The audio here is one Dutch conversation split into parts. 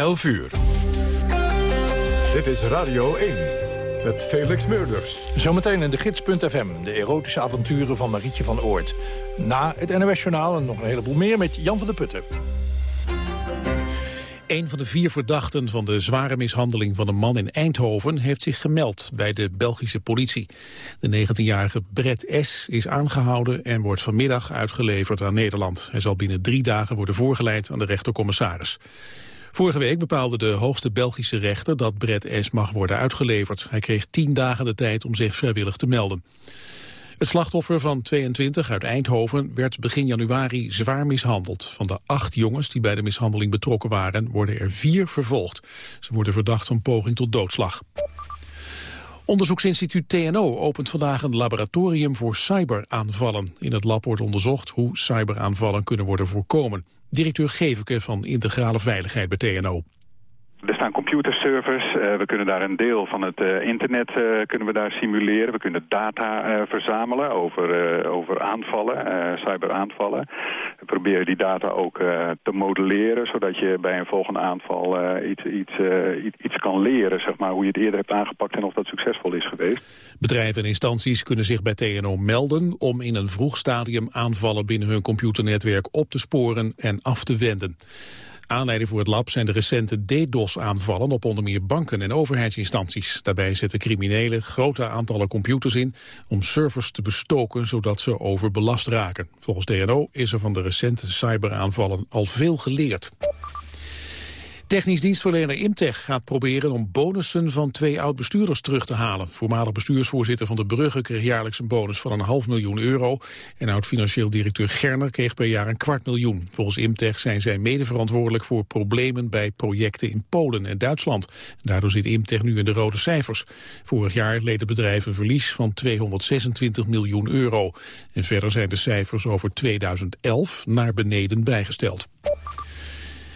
11 uur. Dit is Radio 1 met Felix Meurders. Zometeen in de gids.fm, de erotische avonturen van Marietje van Oort. Na het NOS-journaal en nog een heleboel meer met Jan van der Putten. Een van de vier verdachten van de zware mishandeling van een man in Eindhoven heeft zich gemeld bij de Belgische politie. De 19-jarige Brett S. is aangehouden en wordt vanmiddag uitgeleverd aan Nederland. Hij zal binnen drie dagen worden voorgeleid aan de rechtercommissaris. Vorige week bepaalde de hoogste Belgische rechter dat Brett S. mag worden uitgeleverd. Hij kreeg tien dagen de tijd om zich vrijwillig te melden. Het slachtoffer van 22 uit Eindhoven werd begin januari zwaar mishandeld. Van de acht jongens die bij de mishandeling betrokken waren, worden er vier vervolgd. Ze worden verdacht van poging tot doodslag. Onderzoeksinstituut TNO opent vandaag een laboratorium voor cyberaanvallen. In het lab wordt onderzocht hoe cyberaanvallen kunnen worden voorkomen. Directeur Geveke van Integrale Veiligheid bij TNO. Er staan computerservers, uh, we kunnen daar een deel van het uh, internet uh, kunnen we daar simuleren. We kunnen data verzamelen over, over aanvallen, cyberaanvallen. We proberen die data ook te modelleren, zodat je bij een volgende aanval iets, iets, iets, iets kan leren, zeg maar, hoe je het eerder hebt aangepakt en of dat succesvol is geweest. Bedrijven en instanties kunnen zich bij TNO melden om in een vroeg stadium aanvallen binnen hun computernetwerk op te sporen en af te wenden. Aanleiding voor het lab zijn de recente DDoS-aanvallen op onder meer banken en overheidsinstanties. Daarbij zetten criminelen grote aantallen computers in om servers te bestoken zodat ze overbelast raken. Volgens DNO is er van de recente cyberaanvallen al veel geleerd. Technisch dienstverlener Imtech gaat proberen om bonussen van twee oud-bestuurders terug te halen. Voormalig bestuursvoorzitter van de Brugge kreeg jaarlijks een bonus van een half miljoen euro. En oud-financieel directeur Gerner kreeg per jaar een kwart miljoen. Volgens Imtech zijn zij medeverantwoordelijk voor problemen bij projecten in Polen en Duitsland. Daardoor zit Imtech nu in de rode cijfers. Vorig jaar leed het bedrijf een verlies van 226 miljoen euro. En verder zijn de cijfers over 2011 naar beneden bijgesteld.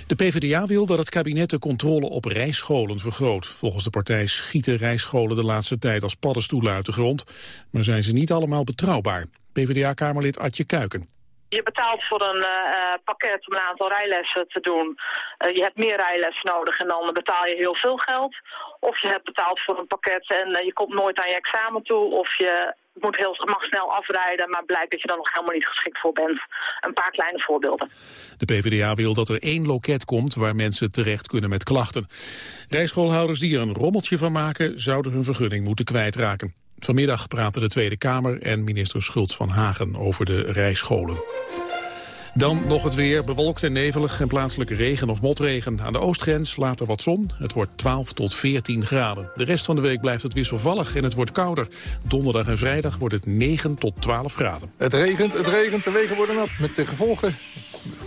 De PvdA wil dat het kabinet de controle op rijscholen vergroot. Volgens de partij schieten rijscholen de laatste tijd als paddenstoelen uit de grond. Maar zijn ze niet allemaal betrouwbaar. PvdA-kamerlid Adje Kuiken. Je betaalt voor een uh, pakket om een aantal rijlessen te doen. Uh, je hebt meer rijlessen nodig en dan betaal je heel veel geld. Of je hebt betaald voor een pakket en je komt nooit aan je examen toe. Of je moet heel, mag snel afrijden, maar blijkt dat je dan nog helemaal niet geschikt voor bent. Een paar kleine voorbeelden. De PvdA wil dat er één loket komt waar mensen terecht kunnen met klachten. Rijschoolhouders die er een rommeltje van maken, zouden hun vergunning moeten kwijtraken. Vanmiddag praten de Tweede Kamer en minister Schultz van Hagen over de rijscholen. Dan nog het weer, bewolkt en nevelig en plaatselijke regen of motregen. Aan de oostgrens later wat zon. Het wordt 12 tot 14 graden. De rest van de week blijft het wisselvallig en het wordt kouder. Donderdag en vrijdag wordt het 9 tot 12 graden. Het regent, het regent, de wegen worden nat. Met de gevolgen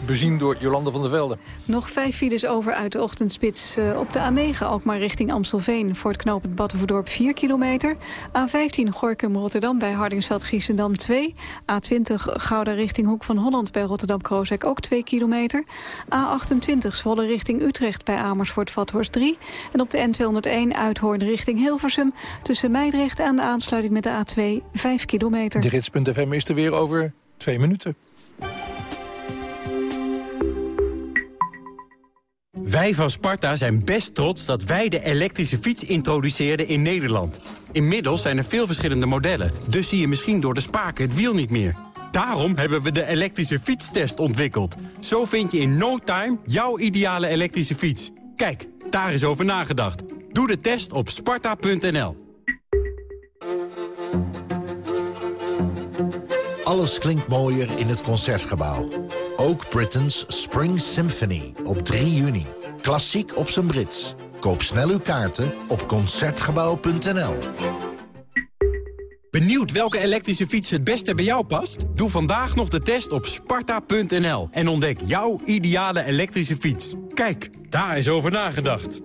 bezien door Jolande van der Velde. Nog vijf files over uit de ochtendspits uh, op de A9, Alkmaar richting Amstelveen. Voor het knooppunt Battenverdorp 4 kilometer. A15 Gorkum-Rotterdam bij Hardingsveld-Giessendam 2. A20 Gouda richting Hoek van Holland bij Rotterdam-Krooswijk ook 2 kilometer. A28 Zwolle richting Utrecht bij Amersfoort-Vathorst 3. En op de N201 Uithoorn richting Hilversum. Tussen Meidrecht en de aansluiting met de A2 5 kilometer. De gids.fm is er weer over twee minuten. Wij van Sparta zijn best trots dat wij de elektrische fiets introduceerden in Nederland. Inmiddels zijn er veel verschillende modellen, dus zie je misschien door de spaken het wiel niet meer. Daarom hebben we de elektrische fietstest ontwikkeld. Zo vind je in no time jouw ideale elektrische fiets. Kijk, daar is over nagedacht. Doe de test op sparta.nl. Alles klinkt mooier in het Concertgebouw. Ook Britain's Spring Symphony op 3 juni. Klassiek op zijn Brits. Koop snel uw kaarten op Concertgebouw.nl. Benieuwd welke elektrische fiets het beste bij jou past? Doe vandaag nog de test op sparta.nl en ontdek jouw ideale elektrische fiets. Kijk, daar is over nagedacht.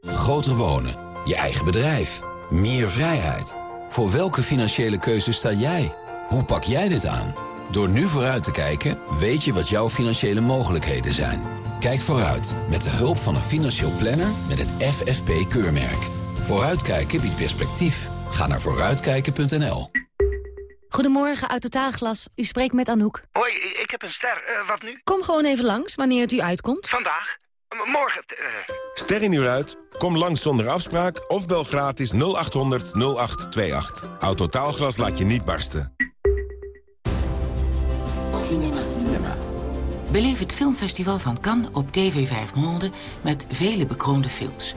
Groter wonen, je eigen bedrijf, meer vrijheid. Voor welke financiële keuze sta jij? Hoe pak jij dit aan? Door nu vooruit te kijken, weet je wat jouw financiële mogelijkheden zijn. Kijk vooruit met de hulp van een financieel planner met het FFP-keurmerk. Vooruitkijken biedt perspectief. Ga naar vooruitkijken.nl. Goedemorgen, uit Totaalglas. U spreekt met Anouk. Hoi, ik heb een ster. Uh, wat nu? Kom gewoon even langs, wanneer het u uitkomt. Vandaag? morgen. Ster in uur uit? Kom langs zonder afspraak of bel gratis 0800 0828. Autotaalglas laat je niet barsten. Cinema. Cinema. Beleef het filmfestival van Cannes op TV 5 Monde met vele bekroonde films.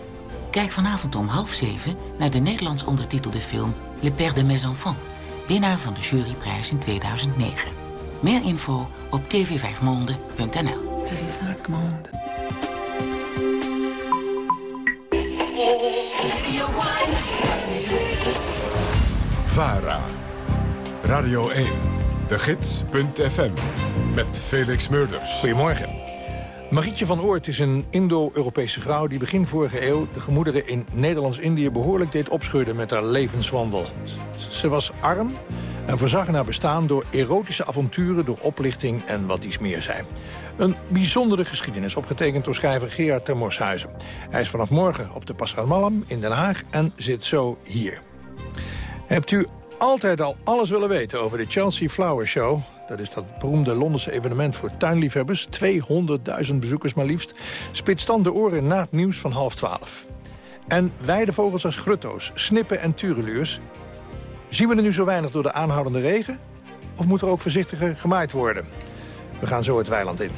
Kijk vanavond om half zeven naar de Nederlands ondertitelde film Le Père de Mes Enfants, winnaar van de juryprijs in 2009. Meer info op tv5monde.nl. VARA. Radio 1. De Gids.fm. Met Felix Murders. Goedemorgen. Marietje van Oort is een Indo-Europese vrouw... die begin vorige eeuw de gemoederen in Nederlands-Indië... behoorlijk deed opschudden met haar levenswandel. Ze was arm en voorzag in haar bestaan door erotische avonturen... door oplichting en wat iets meer zijn. Een bijzondere geschiedenis, opgetekend door schrijver Gerard Termorshuizen. Hij is vanaf morgen op de Pascal Malm in Den Haag en zit zo hier. Hebt u altijd al alles willen weten over de Chelsea Flower Show? Dat is dat beroemde Londense evenement voor tuinliefhebbers. 200.000 bezoekers maar liefst. Spitst dan de oren na het nieuws van half twaalf. En weidevogels als grutto's, snippen en tureluurs. Zien we er nu zo weinig door de aanhoudende regen? Of moet er ook voorzichtiger gemaaid worden? We gaan zo het weiland in.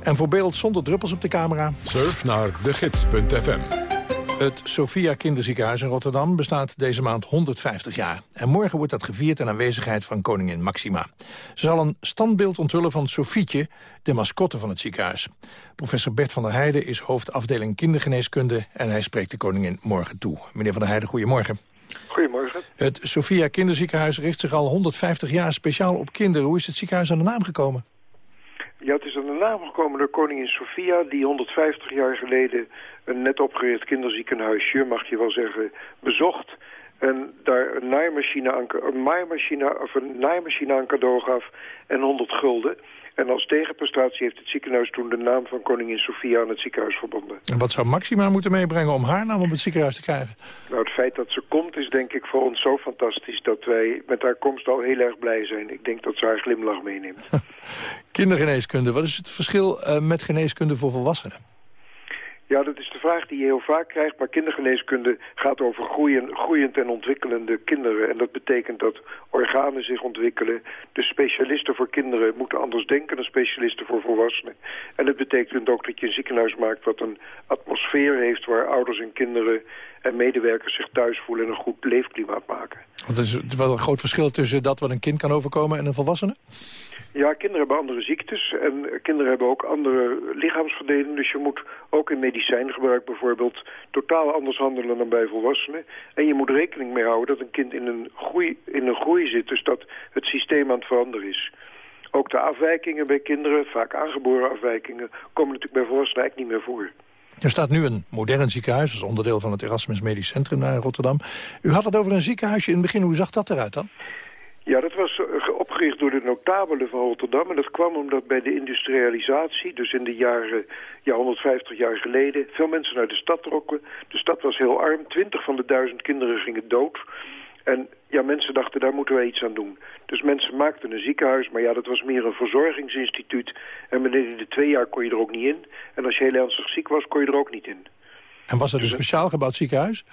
En voor beeld zonder druppels op de camera... Surf naar degids.fm. Het Sophia Kinderziekenhuis in Rotterdam bestaat deze maand 150 jaar. En morgen wordt dat gevierd in aanwezigheid van koningin Maxima. Ze zal een standbeeld onthullen van Sofietje, de mascotte van het ziekenhuis. Professor Bert van der Heijden is hoofdafdeling kindergeneeskunde... en hij spreekt de koningin morgen toe. Meneer van der Heijden, goedemorgen. Goedemorgen. Het Sophia Kinderziekenhuis richt zich al 150 jaar speciaal op kinderen. Hoe is het ziekenhuis aan de naam gekomen? Ja, het is aan de naam gekomen door koningin Sophia... die 150 jaar geleden een net opgericht kinderziekenhuisje, mag je wel zeggen, bezocht. En daar een naaimachine aan, een maaimachine, of een naaimachine aan cadeau gaf en 100 gulden. En als tegenprestatie heeft het ziekenhuis toen de naam van koningin Sofia aan het ziekenhuis verbonden. En wat zou Maxima moeten meebrengen om haar naam op het ziekenhuis te krijgen? Nou, het feit dat ze komt is denk ik voor ons zo fantastisch... dat wij met haar komst al heel erg blij zijn. Ik denk dat ze haar glimlach meeneemt. Kindergeneeskunde, wat is het verschil uh, met geneeskunde voor volwassenen? Ja, dat is de vraag die je heel vaak krijgt. Maar kindergeneeskunde gaat over groeien, groeiend en ontwikkelende kinderen. En dat betekent dat organen zich ontwikkelen. De specialisten voor kinderen moeten anders denken dan specialisten voor volwassenen. En dat betekent ook dat je een ziekenhuis maakt wat een atmosfeer heeft... waar ouders en kinderen en medewerkers zich thuis voelen en een goed leefklimaat maken. Want er is wel een groot verschil tussen dat wat een kind kan overkomen en een volwassene? Ja, kinderen hebben andere ziektes en kinderen hebben ook andere lichaamsverdeling. Dus je moet ook in medicijngebruik bijvoorbeeld totaal anders handelen dan bij volwassenen. En je moet rekening mee houden dat een kind in een groei, in een groei zit, dus dat het systeem aan het veranderen is. Ook de afwijkingen bij kinderen, vaak aangeboren afwijkingen, komen natuurlijk bij volwassenen eigenlijk niet meer voor. Er staat nu een modern ziekenhuis, als onderdeel van het Erasmus Medisch Centrum naar Rotterdam. U had het over een ziekenhuisje in het begin, hoe zag dat eruit dan? Ja, dat was eh, opgericht door de notabelen van Rotterdam. En dat kwam omdat bij de industrialisatie, dus in de jaren ja, 150 jaar geleden... veel mensen naar de stad trokken. De stad was heel arm. Twintig van de duizend kinderen gingen dood. En ja, mensen dachten, daar moeten wij iets aan doen. Dus mensen maakten een ziekenhuis, maar ja, dat was meer een verzorgingsinstituut. En binnen de twee jaar kon je er ook niet in. En als je heel ernstig ziek was, kon je er ook niet in. En was dat dus een speciaal gebouwd ziekenhuis?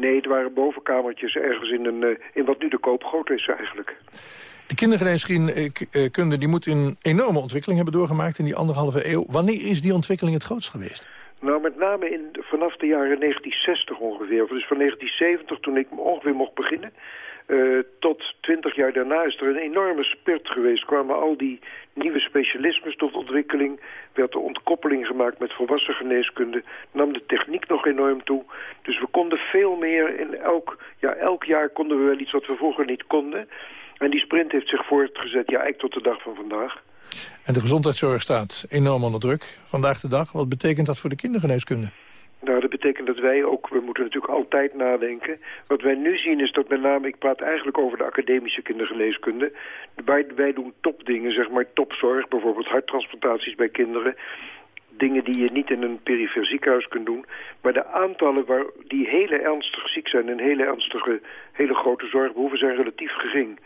Nee, het waren bovenkamertjes ergens in, een, eh, in wat nu de koopgoot is eigenlijk. De kindergeneeskunde die moet een enorme ontwikkeling hebben doorgemaakt in die anderhalve eeuw. Wanneer is die ontwikkeling het grootst geweest? Nou, met name in, vanaf de jaren 1960 ongeveer. Dus van 1970, toen ik ongeveer mocht beginnen... Uh, tot twintig jaar daarna is er een enorme spurt geweest. Kwamen al die nieuwe specialismes tot ontwikkeling. Werd de ontkoppeling gemaakt met volwassen geneeskunde. Nam de techniek nog enorm toe. Dus we konden veel meer. In elk, ja, elk jaar konden we wel iets wat we vroeger niet konden. En die sprint heeft zich voortgezet, ja, eigenlijk tot de dag van vandaag. En de gezondheidszorg staat enorm onder druk vandaag de dag. Wat betekent dat voor de kindergeneeskunde? Nou, dat betekent dat wij ook, we moeten natuurlijk altijd nadenken. Wat wij nu zien is dat met name, ik praat eigenlijk over de academische kindergeneeskunde. Wij, wij doen topdingen, zeg maar topzorg, bijvoorbeeld harttransplantaties bij kinderen. Dingen die je niet in een perifere ziekenhuis kunt doen. Maar de aantallen waar, die hele ernstig ziek zijn en hele ernstige, hele grote zorg behoeven zijn relatief gering.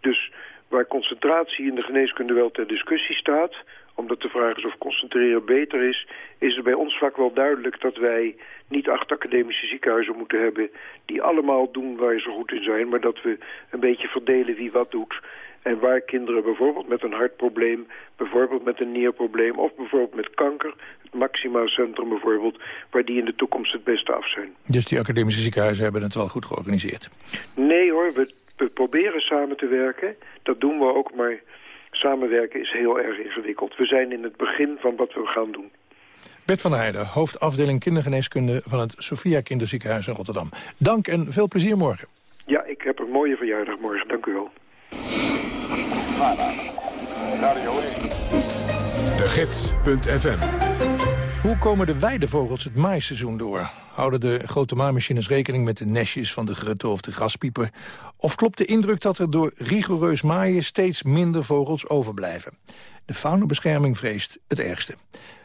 Dus waar concentratie in de geneeskunde wel ter discussie staat omdat de vraag is of concentreren beter is... is er bij ons vaak wel duidelijk dat wij niet acht academische ziekenhuizen moeten hebben... die allemaal doen waar ze goed in zijn... maar dat we een beetje verdelen wie wat doet... En waar kinderen bijvoorbeeld met een hartprobleem, bijvoorbeeld met een nierprobleem of bijvoorbeeld met kanker, het Maxima Centrum bijvoorbeeld, waar die in de toekomst het beste af zijn. Dus die academische ziekenhuizen hebben het wel goed georganiseerd? Nee hoor, we, we proberen samen te werken. Dat doen we ook, maar samenwerken is heel erg ingewikkeld. We zijn in het begin van wat we gaan doen. Bert van Heijden, hoofdafdeling kindergeneeskunde van het Sophia Kinderziekenhuis in Rotterdam. Dank en veel plezier morgen. Ja, ik heb een mooie verjaardag morgen. Dank u wel. De Gids.fm Hoe komen de weidevogels het maaiseizoen door? Houden de grote maaimachines rekening met de nestjes van de grutte of de graspieper? Of klopt de indruk dat er door rigoureus maaien steeds minder vogels overblijven? De faunabescherming vreest het ergste.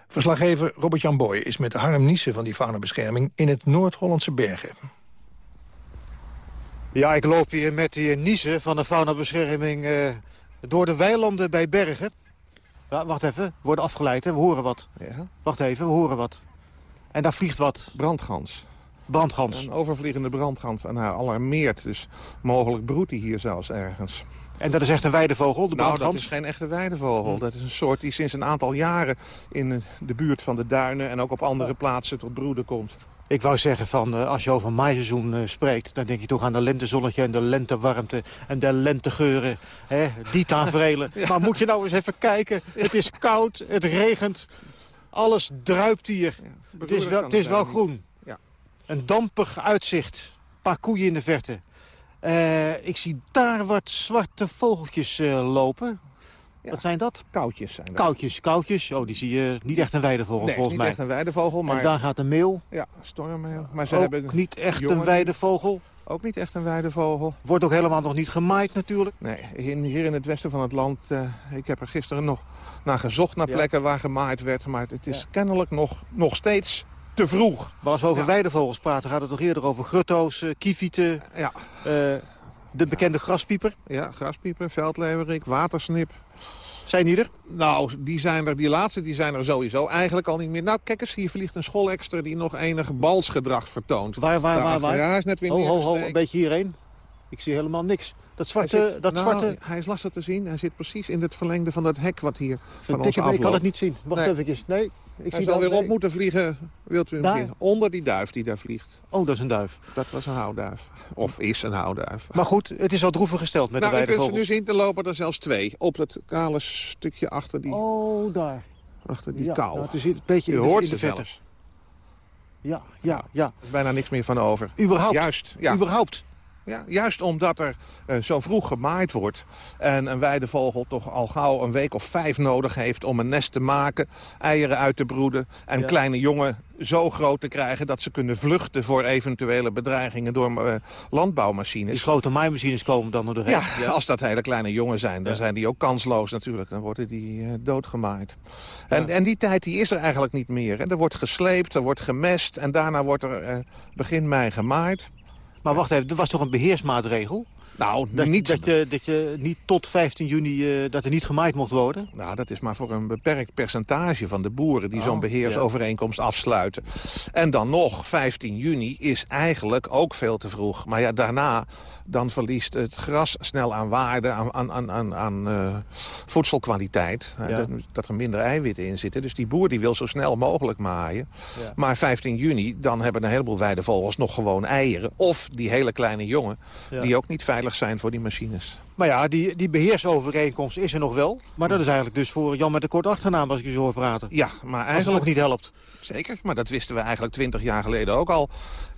Verslaggever Robert-Jan Boy is met Harm Niesen van die faunabescherming in het Noord-Hollandse Bergen. Ja, ik loop hier met die Niesen van de faunabescherming uh, door de weilanden bij Bergen. Wacht even, we worden afgeleid, hè? we horen wat. Ja. Wacht even, we horen wat. En daar vliegt wat. Brandgans. Brandgans. Een overvliegende brandgans en haar alarmeert. Dus mogelijk broedt hij hier zelfs ergens. En dat is echt een weidevogel, de brandgans? Nou, dat is geen echte weidevogel. Dat is een soort die sinds een aantal jaren in de buurt van de duinen... en ook op andere plaatsen tot broeden komt. Ik wou zeggen, van, uh, als je over maaiseizoen uh, spreekt... dan denk je toch aan de lentezonnetje en de lentewarmte en de lentegeuren. Hè, die tafereelen. ja. Maar moet je nou eens even kijken. Het is koud, het regent. Alles druipt hier. Ja, het is wel, het is wel groen. Ja. Een dampig uitzicht. Een paar koeien in de verte. Uh, ik zie daar wat zwarte vogeltjes lopen. Ja. Wat zijn dat? Koutjes zijn dat. Koutjes, koutjes. Oh, die zie je niet echt een weidevogel nee, volgens niet mij. echt een weidevogel, maar... En daar gaat een meeuw. Ja, stormmeel. Maar ze ook hebben niet echt jongen... een weidevogel. Ook niet echt een weidevogel. Wordt ook helemaal nog niet gemaaid natuurlijk. Nee, hier in het westen van het land... Uh, ik heb er gisteren nog naar gezocht naar plekken ja. waar gemaaid werd. Maar het is ja. kennelijk nog, nog steeds te vroeg. Maar als we over ja. weidevogels praten, gaat het nog eerder over grutto's, uh, kievieten... Ja. Uh, de bekende graspieper. Ja, graspieper, veldleverik, watersnip. Zijn die er? Nou, die zijn er, die laatste die zijn er sowieso eigenlijk al niet meer. Nou, kijk eens, hier vliegt een schoolexter die nog enig balsgedrag vertoont. Waar, waar, waar? waar? Ja, is net weer ho, ho, ho, een beetje hierheen. Ik zie helemaal niks. Dat zwarte... Hij, zit, dat nou, zwarte... hij is lastig te zien. Hij zit precies in het verlengde van dat hek wat hier van ons ik afloopt. kan het niet zien. Wacht nee. even. Nee, ik hij zie zal dat, weer op moeten vliegen. Wilt u hem Daar? zien? Onder die duif die daar vliegt. Oh, dat is een duif. Dat was een houtduif. Of is een houtduif. Maar goed, het is al droevig gesteld met nou, de u kunt ze weidevogels. nu zien, er lopen er zelfs twee. Op het kale stukje achter die, Oh, daar. achter die ja, kou. Nou, het is een beetje U in de, hoort in de ze. Ja, ja, ja. Er is bijna niks meer van over. Überhaupt. Juist, ja. Überhaupt. Ja, juist omdat er uh, zo vroeg gemaaid wordt... en een weidevogel toch al gauw een week of vijf nodig heeft... om een nest te maken, eieren uit te broeden... en Ja. kleine jongen zo groot te krijgen... dat ze kunnen vluchten voor eventuele bedreigingen door uh, landbouwmachines. Die grote maaimachines komen dan er doorheen. Ja, als dat hele kleine jongen zijn, dan Ja. zijn die ook kansloos natuurlijk. Dan worden die uh, doodgemaaid. En, en die tijd die is er eigenlijk niet meer. Hè. Er wordt gesleept, er wordt gemest... en daarna wordt er begin mei gemaaid. Maar wacht even, er was toch een beheersmaatregel? Nou, Dat, niet... dat, je, dat je niet tot 15 juni uh, dat er niet gemaaid mocht worden? Nou, dat is maar voor een beperkt percentage van de boeren... die Oh, zo'n beheersovereenkomst afsluiten. En dan nog, 15 juni is eigenlijk ook veel te vroeg. Maar ja, daarna dan verliest het gras snel aan waarde, aan, aan, aan, aan, aan uh, voedselkwaliteit. Ja. dat, dat er minder eiwitten in zitten. Dus die boer die wil zo snel mogelijk maaien. Ja. Maar 15 juni, dan hebben een heleboel weidevogels nog gewoon eieren. Of die hele kleine jongen, die ook niet veilig zijn voor die machines. Maar ja, die, die beheersovereenkomst is er nog wel. Maar dat is eigenlijk dus voor Jan met een kort achternaam als ik je zo hoor praten. Ja, maar eigenlijk... nog niet helpt. Zeker, maar dat wisten we eigenlijk twintig jaar geleden ook al.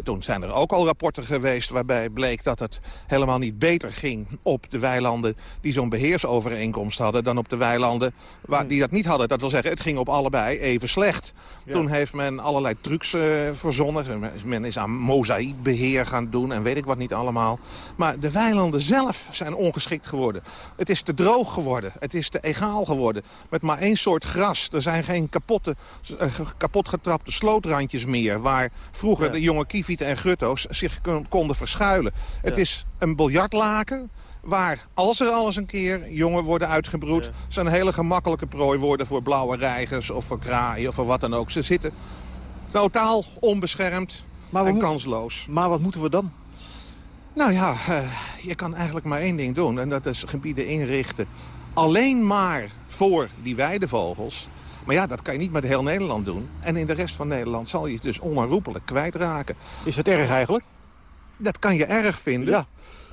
Toen zijn er ook al rapporten geweest waarbij bleek dat het helemaal niet beter ging op de weilanden die zo'n beheersovereenkomst hadden dan op de weilanden waar, die dat niet hadden. Dat wil zeggen, het ging op allebei even slecht. Ja. Toen heeft men allerlei trucs eh, verzonnen. Men is aan mozaïekbeheer gaan doen en weet ik wat niet allemaal. Maar de weilanden zelf zijn ongeschikt geworden. Het is te droog geworden. Het is te egaal geworden. Met maar één soort gras. Er zijn geen kapotte, eh, ge- kapot getrapte slootrandjes meer... waar vroeger Ja. de jonge kievieten en grutto's zich kon- konden verschuilen. Het Ja. is een biljartlaken waar, als er al eens een keer jongen worden uitgebroed... Ja. ze een hele gemakkelijke prooi worden voor blauwe reigers... of voor kraaien of voor wat dan ook. Ze zitten Totaal onbeschermd maar en kansloos. Maar wat moeten we dan? Nou ja, uh, je kan eigenlijk maar één ding doen. En dat is gebieden inrichten. Alleen maar voor die weidevogels. Maar ja, dat kan je niet met heel Nederland doen. En in de rest van Nederland zal je het dus onherroepelijk kwijtraken. Is dat erg eigenlijk? Dat kan je erg vinden. Ja.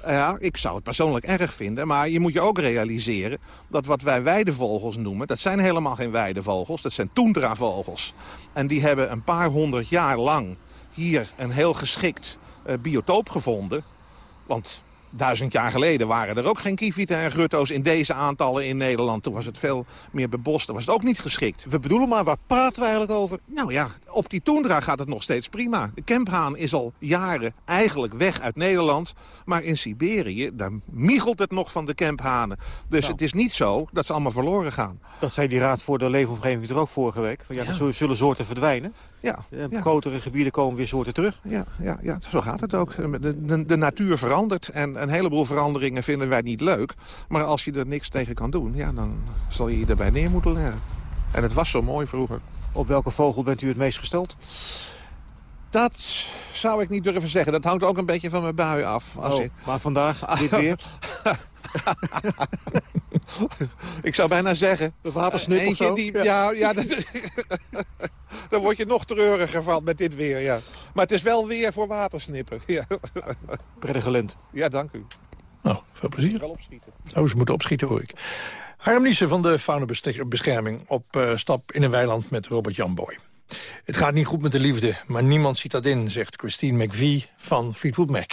Ja, ik zou het persoonlijk erg vinden. Maar je moet je ook realiseren dat wat wij weidevogels noemen... dat zijn helemaal geen weidevogels, dat zijn toendravogels. En die hebben een paar honderd jaar lang hier een heel geschikt uh, biotoop gevonden. Want duizend jaar geleden waren er ook geen kievieten en grutto's in deze aantallen in Nederland. Toen was het veel meer bebost. Dan was het ook niet geschikt. We bedoelen maar, waar praten we eigenlijk over? Nou ja, op die toendra gaat het nog steeds prima. De kemphaan is al jaren eigenlijk weg uit Nederland. Maar in Siberië, daar miegelt het nog van de kemphanen. Dus nou. het is niet zo dat ze allemaal verloren gaan. Dat zei die Raad voor de Leefomgeving er ook vorige week. Van, ja, ja. zullen soorten verdwijnen. Ja, in ja. grotere gebieden komen weer soorten terug. Ja, ja, ja, zo gaat het ook. De, de, de, natuur verandert en een heleboel veranderingen vinden wij niet leuk. Maar als je er niks tegen kan doen, ja, dan zal je je erbij neer moeten leggen. En het was zo mooi vroeger. Op welke vogel bent u het meest gesteld? Dat zou ik niet durven zeggen. Dat hangt ook een beetje van mijn bui af. Als oh. Maar vandaag, dit weer? ik zou bijna zeggen... De watersnip of zo? Die, ja, ja dat, dan word je nog treuriger van met dit weer, ja. Maar het is wel weer voor watersnippen. Ja. Prettige lint. Ja, dank u. Nou, veel plezier. Wel opschieten. Oh, ze moeten opschieten, hoor ik. Harm Niesen van de Faunabescherming op uh, stap in een weiland met Robert Jan Boy. Het gaat niet goed met de liefde, maar niemand ziet dat in, zegt Christine McVie van Fleetwood Mac.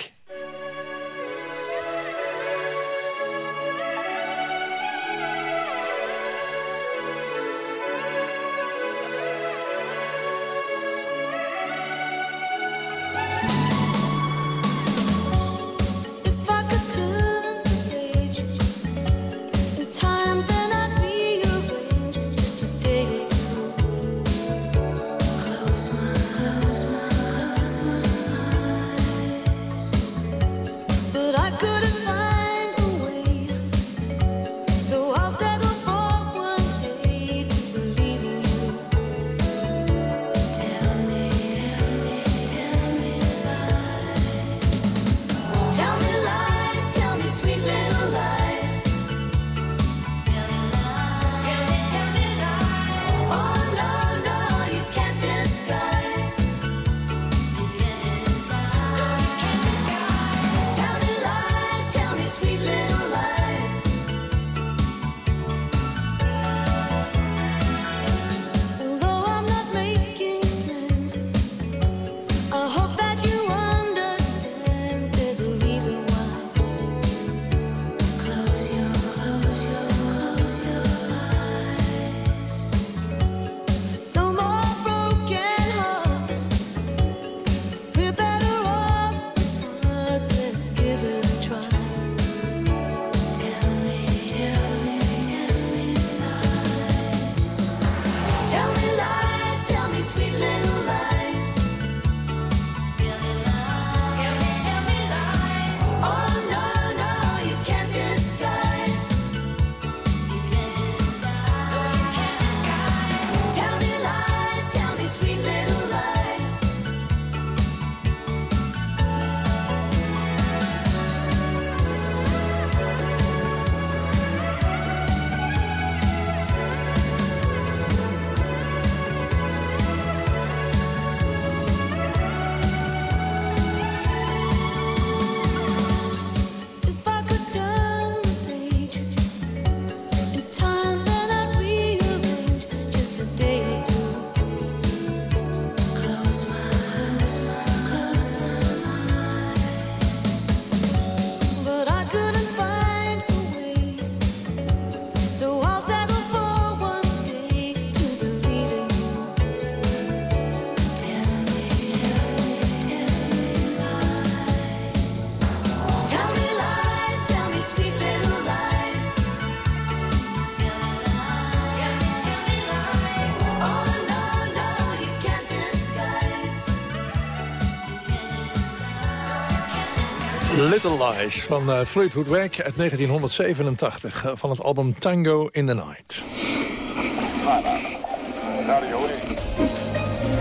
Little Lies van uh, Fleetwood Mac uit 1987 uh, van het album Tango in the Night.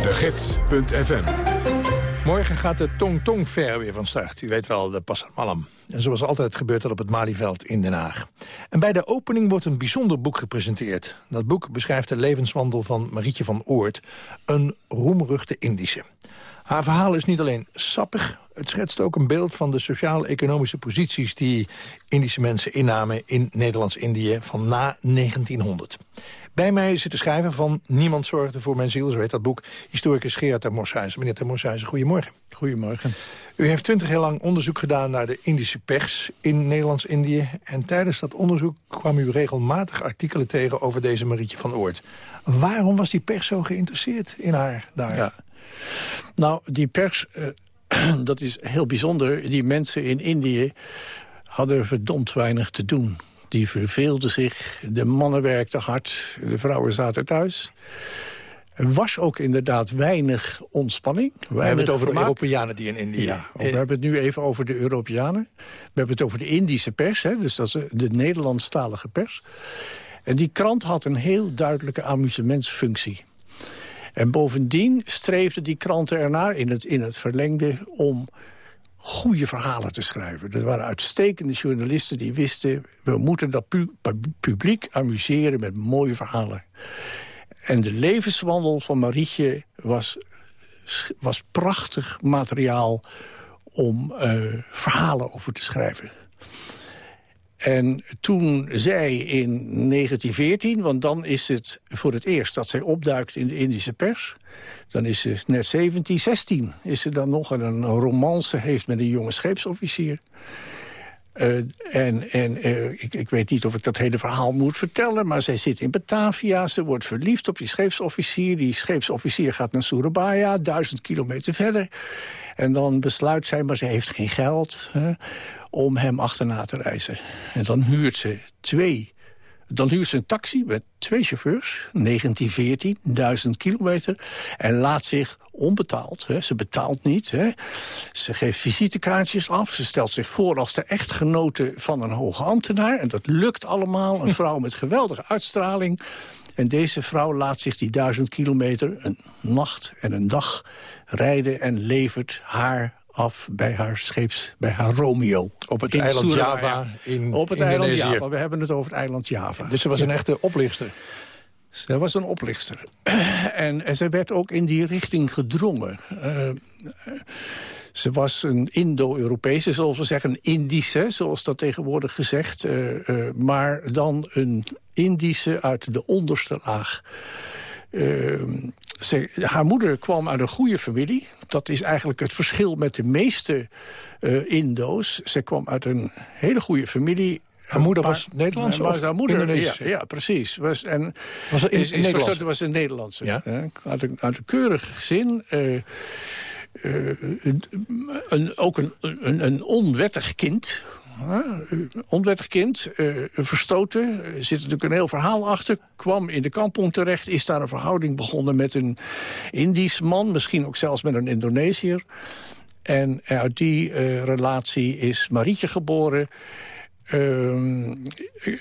gids.fm Morgen gaat de Tong Tong Fair weer van start. U weet wel, de Passar Malam. En zoals altijd gebeurt dat op het Malieveld in Den Haag. En bij de opening wordt een bijzonder boek gepresenteerd. Dat boek beschrijft de levenswandel van Marietje van Oort, een roemruchte Indische. Haar verhaal is niet alleen sappig, het schetst ook een beeld van de sociaal-economische posities... die Indische mensen innamen in Nederlands-Indië van na 1900. Bij mij zit de schrijver van Niemand zorgde voor mijn ziel, zo heet dat boek, historicus Gerard ter Morshuizen. Meneer Morshuizen, goedemorgen. Goedemorgen. U heeft twintig jaar lang onderzoek gedaan naar de Indische pers in Nederlands-Indië. En tijdens dat onderzoek kwam u regelmatig artikelen tegen over deze Marietje van Oort. Waarom was die pers zo geïnteresseerd in haar daar? Ja. Nou, die pers, uh, dat is heel bijzonder. Die mensen in Indië hadden verdomd weinig te doen. Die verveelden zich, de mannen werkten hard, de vrouwen zaten thuis. Er was ook inderdaad weinig ontspanning. We hebben het over de Europeanen die in Indië... Ja, we hebben het nu even over de Europeanen. We hebben het over de Indische pers, hè, dus dat is de Nederlandstalige pers. En die krant had een heel duidelijke amusementsfunctie. En bovendien streefde die kranten ernaar in het, in het verlengde om goede verhalen te schrijven. Er waren uitstekende journalisten die wisten... we moeten dat pu publiek amuseren met mooie verhalen. En de levenswandel van Marietje was, was prachtig materiaal... om uh, verhalen over te schrijven. En toen zij in 1914, want dan is het voor het eerst dat zij opduikt in de Indische pers. Dan is ze net 17, 16 is ze dan nog een romance heeft met een jonge scheepsofficier. Uh, en en uh, ik, ik weet niet of ik dat hele verhaal moet vertellen... maar zij zit in Batavia, ze wordt verliefd op die scheepsofficier. Die scheepsofficier gaat naar Surabaya, duizend kilometer verder. En dan besluit zij, maar ze heeft geen geld... Hè, om hem achterna te reizen. En dan huurt ze twee dan huurt ze een taxi met twee chauffeurs, 1914, 1000 kilometer... en laat zich onbetaald, hè, ze betaalt niet. Hè. Ze geeft visitekaartjes af, ze stelt zich voor als de echtgenote van een hoge ambtenaar... en dat lukt allemaal, een vrouw met geweldige uitstraling... En deze vrouw laat zich die duizend kilometer, een nacht en een dag, rijden... en levert haar af bij haar scheeps, bij haar Romeo. Op het eiland Java in Op het eiland Java, we hebben het over het eiland Java. Dus ze was een echte oplichter? Ze was een oplichter. en, en ze werd ook in die richting gedrongen. Uh, ze was een Indo-Europese, zoals we zeggen, een Indische, zoals dat tegenwoordig gezegd. Uh, uh, maar dan een Indische uit de onderste laag. Ze, haar moeder kwam uit een goede familie. Dat is eigenlijk het verschil met de meeste uh, Indo's. Ze kwam uit een hele goede familie. Haar moeder was Nederlands of haar moeder, ja, ja, precies. Was, en, was in, is, is was, was een Nederlandse. Ja? Uit, een, uit een keurig gezin. Uh, een, ook een, een, een onwettig kind. onwettig kind, uh, verstoten, er zit natuurlijk een heel verhaal achter. Kwam in de kampong terecht, is daar een verhouding begonnen met een Indisch man. Misschien ook zelfs met een Indonesiër. En uit die relatie is Marietje geboren. Uh,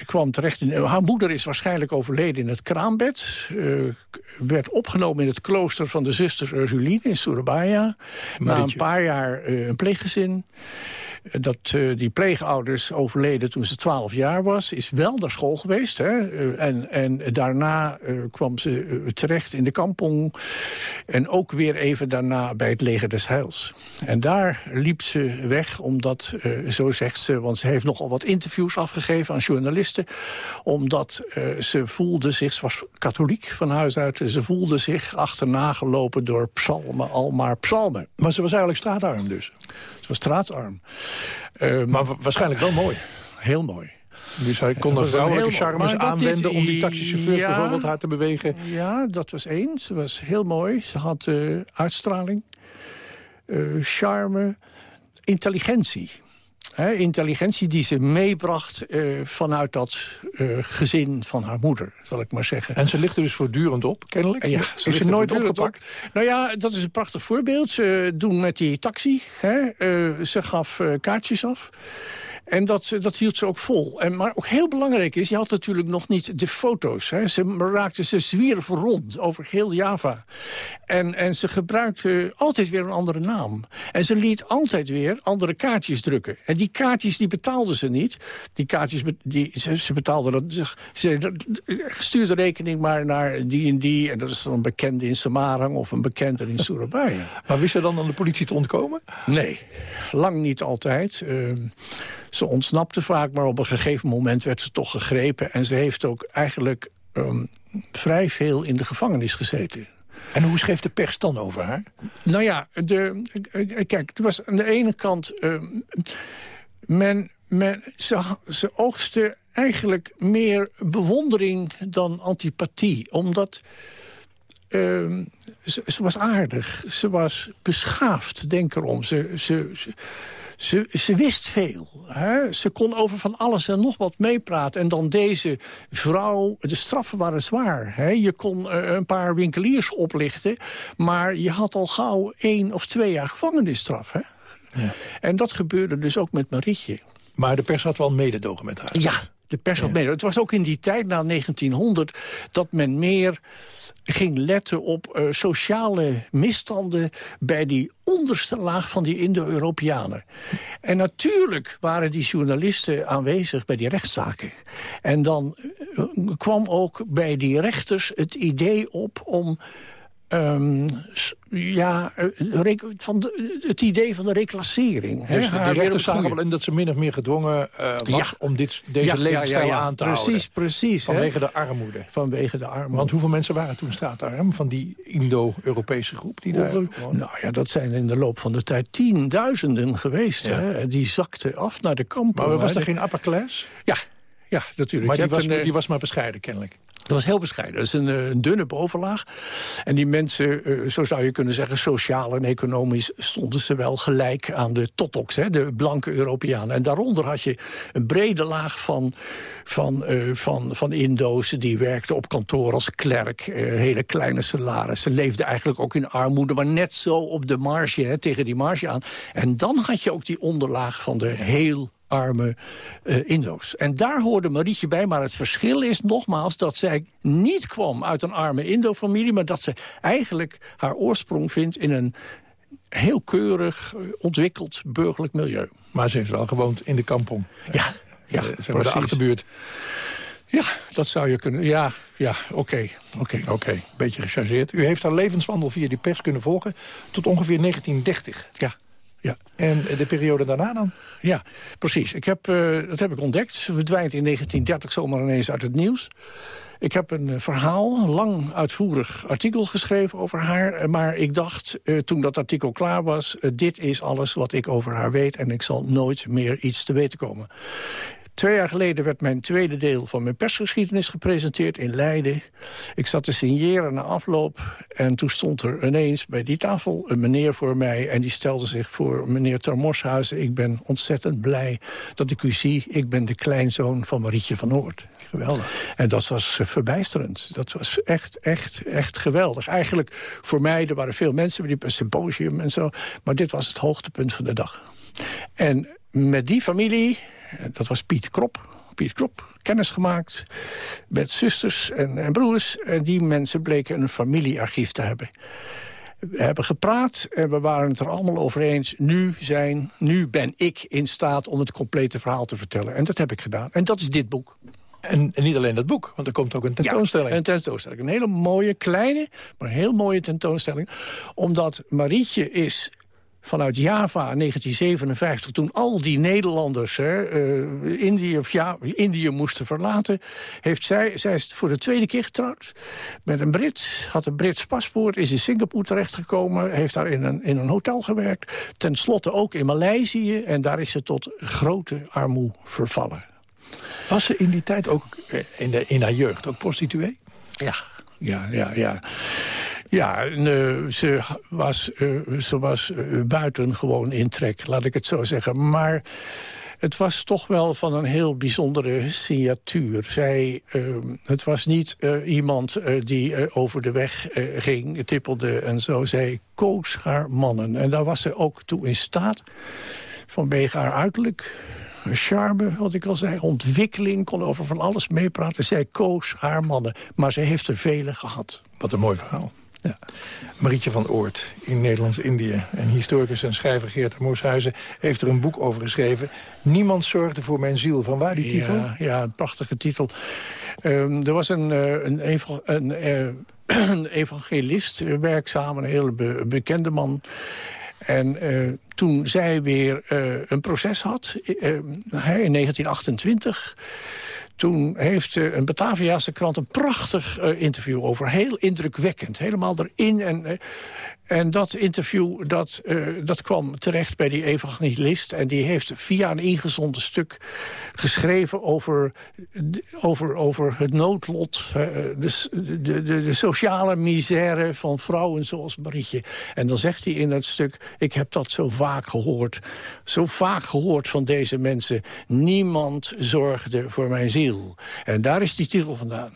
kwam terecht in... Haar moeder is waarschijnlijk overleden in het kraambed. Uh, werd opgenomen in het klooster van de zusters Ursuline in Surabaya. Na een paar jaar uh, een pleeggezin dat uh, die pleegouders overleden toen ze 12 jaar was. Is wel naar school geweest. Hè? Uh, en, en daarna uh, kwam ze terecht in de kampong. En ook weer even daarna bij het leger des heils. En daar liep ze weg omdat, zo zegt ze... want ze heeft nogal wat interviews afgegeven aan journalisten... omdat ze voelde zich, ze was katholiek van huis uit... ze voelde zich achterna gelopen door psalmen, al maar psalmen. Maar ze was eigenlijk straatarm dus? Ze was straatarm. Uh, maar waarschijnlijk wel mooi. Heel mooi. Dus hij kon de vrouwelijke charmes aanwenden om die taxichauffeurs ja, bijvoorbeeld haar te bewegen? Ja, dat was één. Ze was heel mooi. Ze had uh, uitstraling, uh, charme, intelligentie. He, intelligentie die ze meebracht uh, vanuit dat uh, gezin van haar moeder, zal ik maar zeggen. En ze ligt er dus voortdurend op, kennelijk? Ja, ze is ze nooit opgepakt? Op. Nou ja, dat is een prachtig voorbeeld. Ze doen met die taxi. Hè. Uh, ze gaf kaartjes af. En dat, dat hield ze ook vol. En, maar ook heel belangrijk is, je had natuurlijk nog niet de foto's. Hè. Ze raakten ze zwierven rond over heel Java. En, en ze gebruikte altijd weer een andere naam. En ze liet altijd weer andere kaartjes drukken. En die kaartjes die betaalden ze niet. Die kaartjes, die, ze, ze betaalden dat. Ze, ze stuurde rekening maar naar die en die. En dat is dan een bekende in Samarang of een bekende in Surabaya. maar wist ze dan aan de politie te ontkomen? Nee, lang niet altijd. Uh, ze ontsnapte vaak, maar op een gegeven moment werd ze toch gegrepen. En ze heeft ook eigenlijk um, vrij veel in de gevangenis gezeten. En hoe schreef de pers dan over haar? Nou ja, de, kijk, het was aan de ene kant... Uh, men, men, ze, ze oogste eigenlijk meer bewondering dan antipathie. Omdat... Uh, ze, ze, was aardig, ze was beschaafd, denk erom. Ze, ze, ze, ze wist veel. Hè? Ze kon over van alles en nog wat meepraten. En dan deze vrouw, de straffen waren zwaar. Hè? Je kon uh, een paar winkeliers oplichten... maar je had al gauw één of twee jaar gevangenisstraf. Hè? Ja. En dat gebeurde dus ook met Marietje. Maar de pers had wel mededogen met haar. Ja, de pers had ja. mededogen. Het was ook in die tijd, na 1900, dat men meer ging letten op uh, sociale misstanden... bij die onderste laag van die Indo-Europeanen. En natuurlijk waren die journalisten aanwezig bij die rechtszaken. En dan uh, kwam ook bij die rechters het idee op om Um, ja, van de, het idee van de reclassering. Dus de, de rechters zagen wel in dat ze min of meer gedwongen uh, was ja. om dit, deze ja, levensstijl ja, aan te precies, houden. Precies, precies. Vanwege de armoede. Vanwege de armoede. Want hoeveel mensen waren toen straatarm van die Indo-Europese groep? Die daar nou ja, dat zijn in de loop van de tijd tienduizenden geweest. Hè? Die zakten af naar de kampen. Maar was er geen upper class? Ja, ja, natuurlijk. Maar die was, een, die was maar bescheiden, kennelijk. Dat was heel bescheiden. Dat is een, een, dunne bovenlaag. En die mensen, uh, zo zou je kunnen zeggen, sociaal en economisch... stonden ze wel gelijk aan de totoks, hè, de blanke Europeanen. En daaronder had je een brede laag van, van, uh, van, van Indo's... die werkten op kantoor als klerk, hele kleine salarissen. leefden eigenlijk ook in armoede, maar net zo op de marge, hè, tegen die marge aan. En dan had je ook die onderlaag van de heel arme uh, Indo's. En daar hoorde Marietje bij, maar het verschil is nogmaals... dat zij niet kwam uit een arme Indo-familie... maar dat ze eigenlijk haar oorsprong vindt in een heel keurig ontwikkeld burgerlijk milieu. Maar ze heeft wel gewoond in de kampong. Ja, ja uh, zeg maar de achterbuurt. Ja, dat zou je kunnen. Ja, ja, oké. Okay, oké, okay. okay, beetje gechargeerd. U heeft haar levenswandel via die pers kunnen volgen tot ongeveer 1930. Ja. Ja. En de periode daarna dan? Ja, precies. Ik heb, uh, dat heb ik ontdekt. Ze verdwijnt in 1930 zomaar ineens uit het nieuws. Ik heb een uh, verhaal, een lang uitvoerig artikel geschreven over haar. Maar ik dacht, uh, toen dat artikel klaar was... dit is alles wat ik over haar weet... en ik zal nooit meer iets te weten komen. Twee jaar geleden werd mijn tweede deel van mijn persgeschiedenis gepresenteerd in Leiden. Ik zat te signeren na afloop en toen stond er ineens bij die tafel een meneer voor mij... en die stelde zich voor meneer Termoshuizen. Ik ben ontzettend blij dat ik u zie. Ik ben de kleinzoon van Marietje van Oort. Geweldig. En dat was verbijsterend. Dat was echt, echt, echt geweldig. Eigenlijk voor mij, er waren veel mensen bij die symposium en zo... maar dit was het hoogtepunt van de dag. En met die familie dat was Piet Krop. Piet Krop, kennis gemaakt met zusters en, en broers. En die mensen bleken een familiearchief te hebben. We hebben gepraat en we waren het er allemaal over eens. Nu, zijn, nu ben ik in staat om het complete verhaal te vertellen. En dat heb ik gedaan. En dat is dit boek. En, en, niet alleen dat boek, want er komt ook een tentoonstelling. Ja, een tentoonstelling. Een hele mooie, kleine, maar heel mooie tentoonstelling. Omdat Marietje is vanuit Java 1957, toen al die Nederlanders hè, uh, Indië, of ja, Indië moesten verlaten... heeft zij, zij is voor de tweede keer getrouwd met een Brit. Had een Brits paspoort, is in Singapore terechtgekomen... heeft daar in een, in een hotel gewerkt. Ten slotte ook in Maleisië. En daar is ze tot grote armoe vervallen. Was ze in die tijd ook, eh, in, de, in haar jeugd, ook prostituee? Ja, ja, ja, ja. Ja, uh, ze was, ze was uh, buitengewoon in trek, laat ik het zo zeggen. Maar het was toch wel van een heel bijzondere signatuur. Zij, het was niet iemand die over de weg ging, tippelde en zo. Zij koos haar mannen. En daar was ze ook toe in staat, vanwege haar uiterlijk charme, wat ik al zei, ontwikkeling, kon over van alles meepraten. Zij koos haar mannen, maar ze heeft er vele gehad. Wat een mooi verhaal. Ja. Marietje van Oort in Nederlands-Indië. En historicus en schrijver Geert Mooshuizen heeft er een boek over geschreven. Niemand zorgde voor mijn ziel. Van waar die titel? Ja, een prachtige titel. Um, er was een, uh, een, een, een, uh, een evangelist werkzaam, een hele be bekende man. En uh, toen zij weer een proces had, in 1928 toen heeft een Bataviaanse krant een prachtig uh, interview over. Heel indrukwekkend. Helemaal erin. En, uh, en dat interview dat, uh, dat kwam terecht bij die evangelist. En die heeft via een ingezonden stuk geschreven over, over, over het noodlot. De, de, de, de, sociale misère van vrouwen zoals Marietje. En dan zegt hij in dat stuk, ik heb dat zo vaak gehoord. Zo vaak gehoord van deze mensen. Niemand zorgde voor mijn ziel. En daar is die titel vandaan.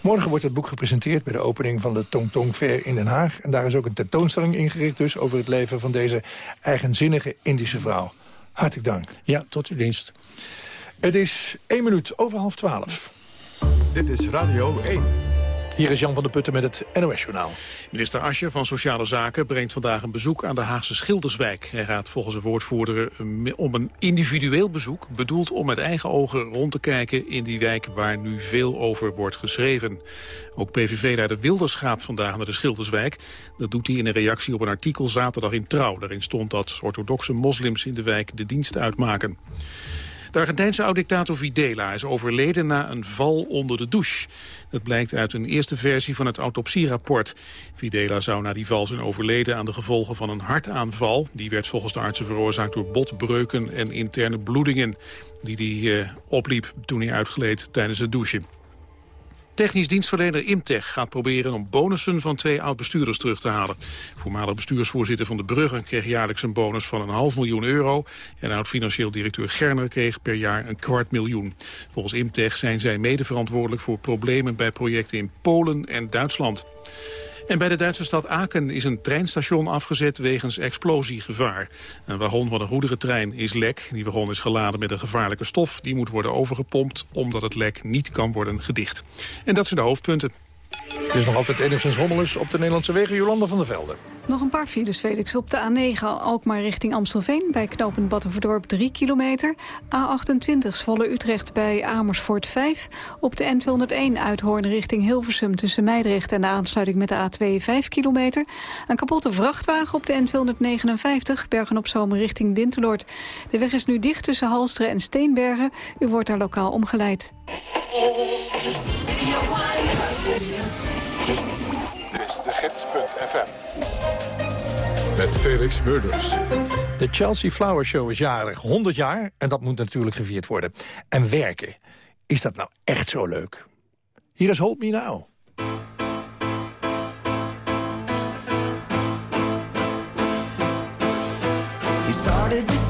Morgen wordt het boek gepresenteerd bij de opening van de Tong Tong Fair in Den Haag. En daar is ook een tentoonstelling ingericht dus over het leven van deze eigenzinnige Indische vrouw. Hartelijk dank. Ja, tot uw dienst. Het is één minuut over half twaalf. Dit is Radio 1. Hier is Jan van der Putten met het NOS-journaal. Minister Asje van Sociale Zaken brengt vandaag een bezoek aan de Haagse Schilderswijk. Hij gaat volgens een woordvoerder om een individueel bezoek... bedoeld om met eigen ogen rond te kijken in die wijk waar nu veel over wordt geschreven. Ook PVV-leider Wilders gaat vandaag naar de Schilderswijk. Dat doet hij in een reactie op een artikel zaterdag in Trouw. Daarin stond dat orthodoxe moslims in de wijk de dienst uitmaken. De Argentijnse oud-dictator Videla is overleden na een val onder de douche. Dat blijkt uit een eerste versie van het autopsierapport. Videla zou na die val zijn overleden aan de gevolgen van een hartaanval. Die werd volgens de artsen veroorzaakt door botbreuken en interne bloedingen... die hij uh, opliep toen hij uitgleed tijdens het douchen. Technisch dienstverlener Imtech gaat proberen om bonussen van twee oud-bestuurders terug te halen. Voormalig bestuursvoorzitter van de Bruggen kreeg jaarlijks een bonus van een half miljoen euro. En oud-financieel directeur Gerner kreeg per jaar een kwart miljoen. Volgens Imtech zijn zij mede verantwoordelijk voor problemen bij projecten in Polen en Duitsland. En bij de Duitse stad Aken is een treinstation afgezet wegens explosiegevaar. Een wagon van een goederentrein is lek. Die wagon is geladen met een gevaarlijke stof. Die moet worden overgepompt omdat het lek niet kan worden gedicht. En dat zijn de hoofdpunten. Het is nog altijd enigszins rommelus op de Nederlandse wegen. Jolanda van der Velde. Nog een paar files, Felix. Op de A9 Alkmaar richting Amstelveen... bij knooppunt Battenverdorp 3 kilometer. A28 Zwolle Utrecht bij Amersfoort 5. Op de N201 Uithoorn richting Hilversum... tussen Meidrecht en de aansluiting met de A2 5 kilometer. Een kapotte vrachtwagen op de N259 Bergen-op-Zomer richting Dinteloord. De weg is nu dicht tussen Halsteren en Steenbergen. U wordt daar lokaal omgeleid. De gids.fm. Met Felix Murders. De Chelsea Flower Show is jarig, 100 jaar, en dat moet natuurlijk gevierd worden. En werken, is dat nou echt zo leuk? Hier is Hold Me Now. He started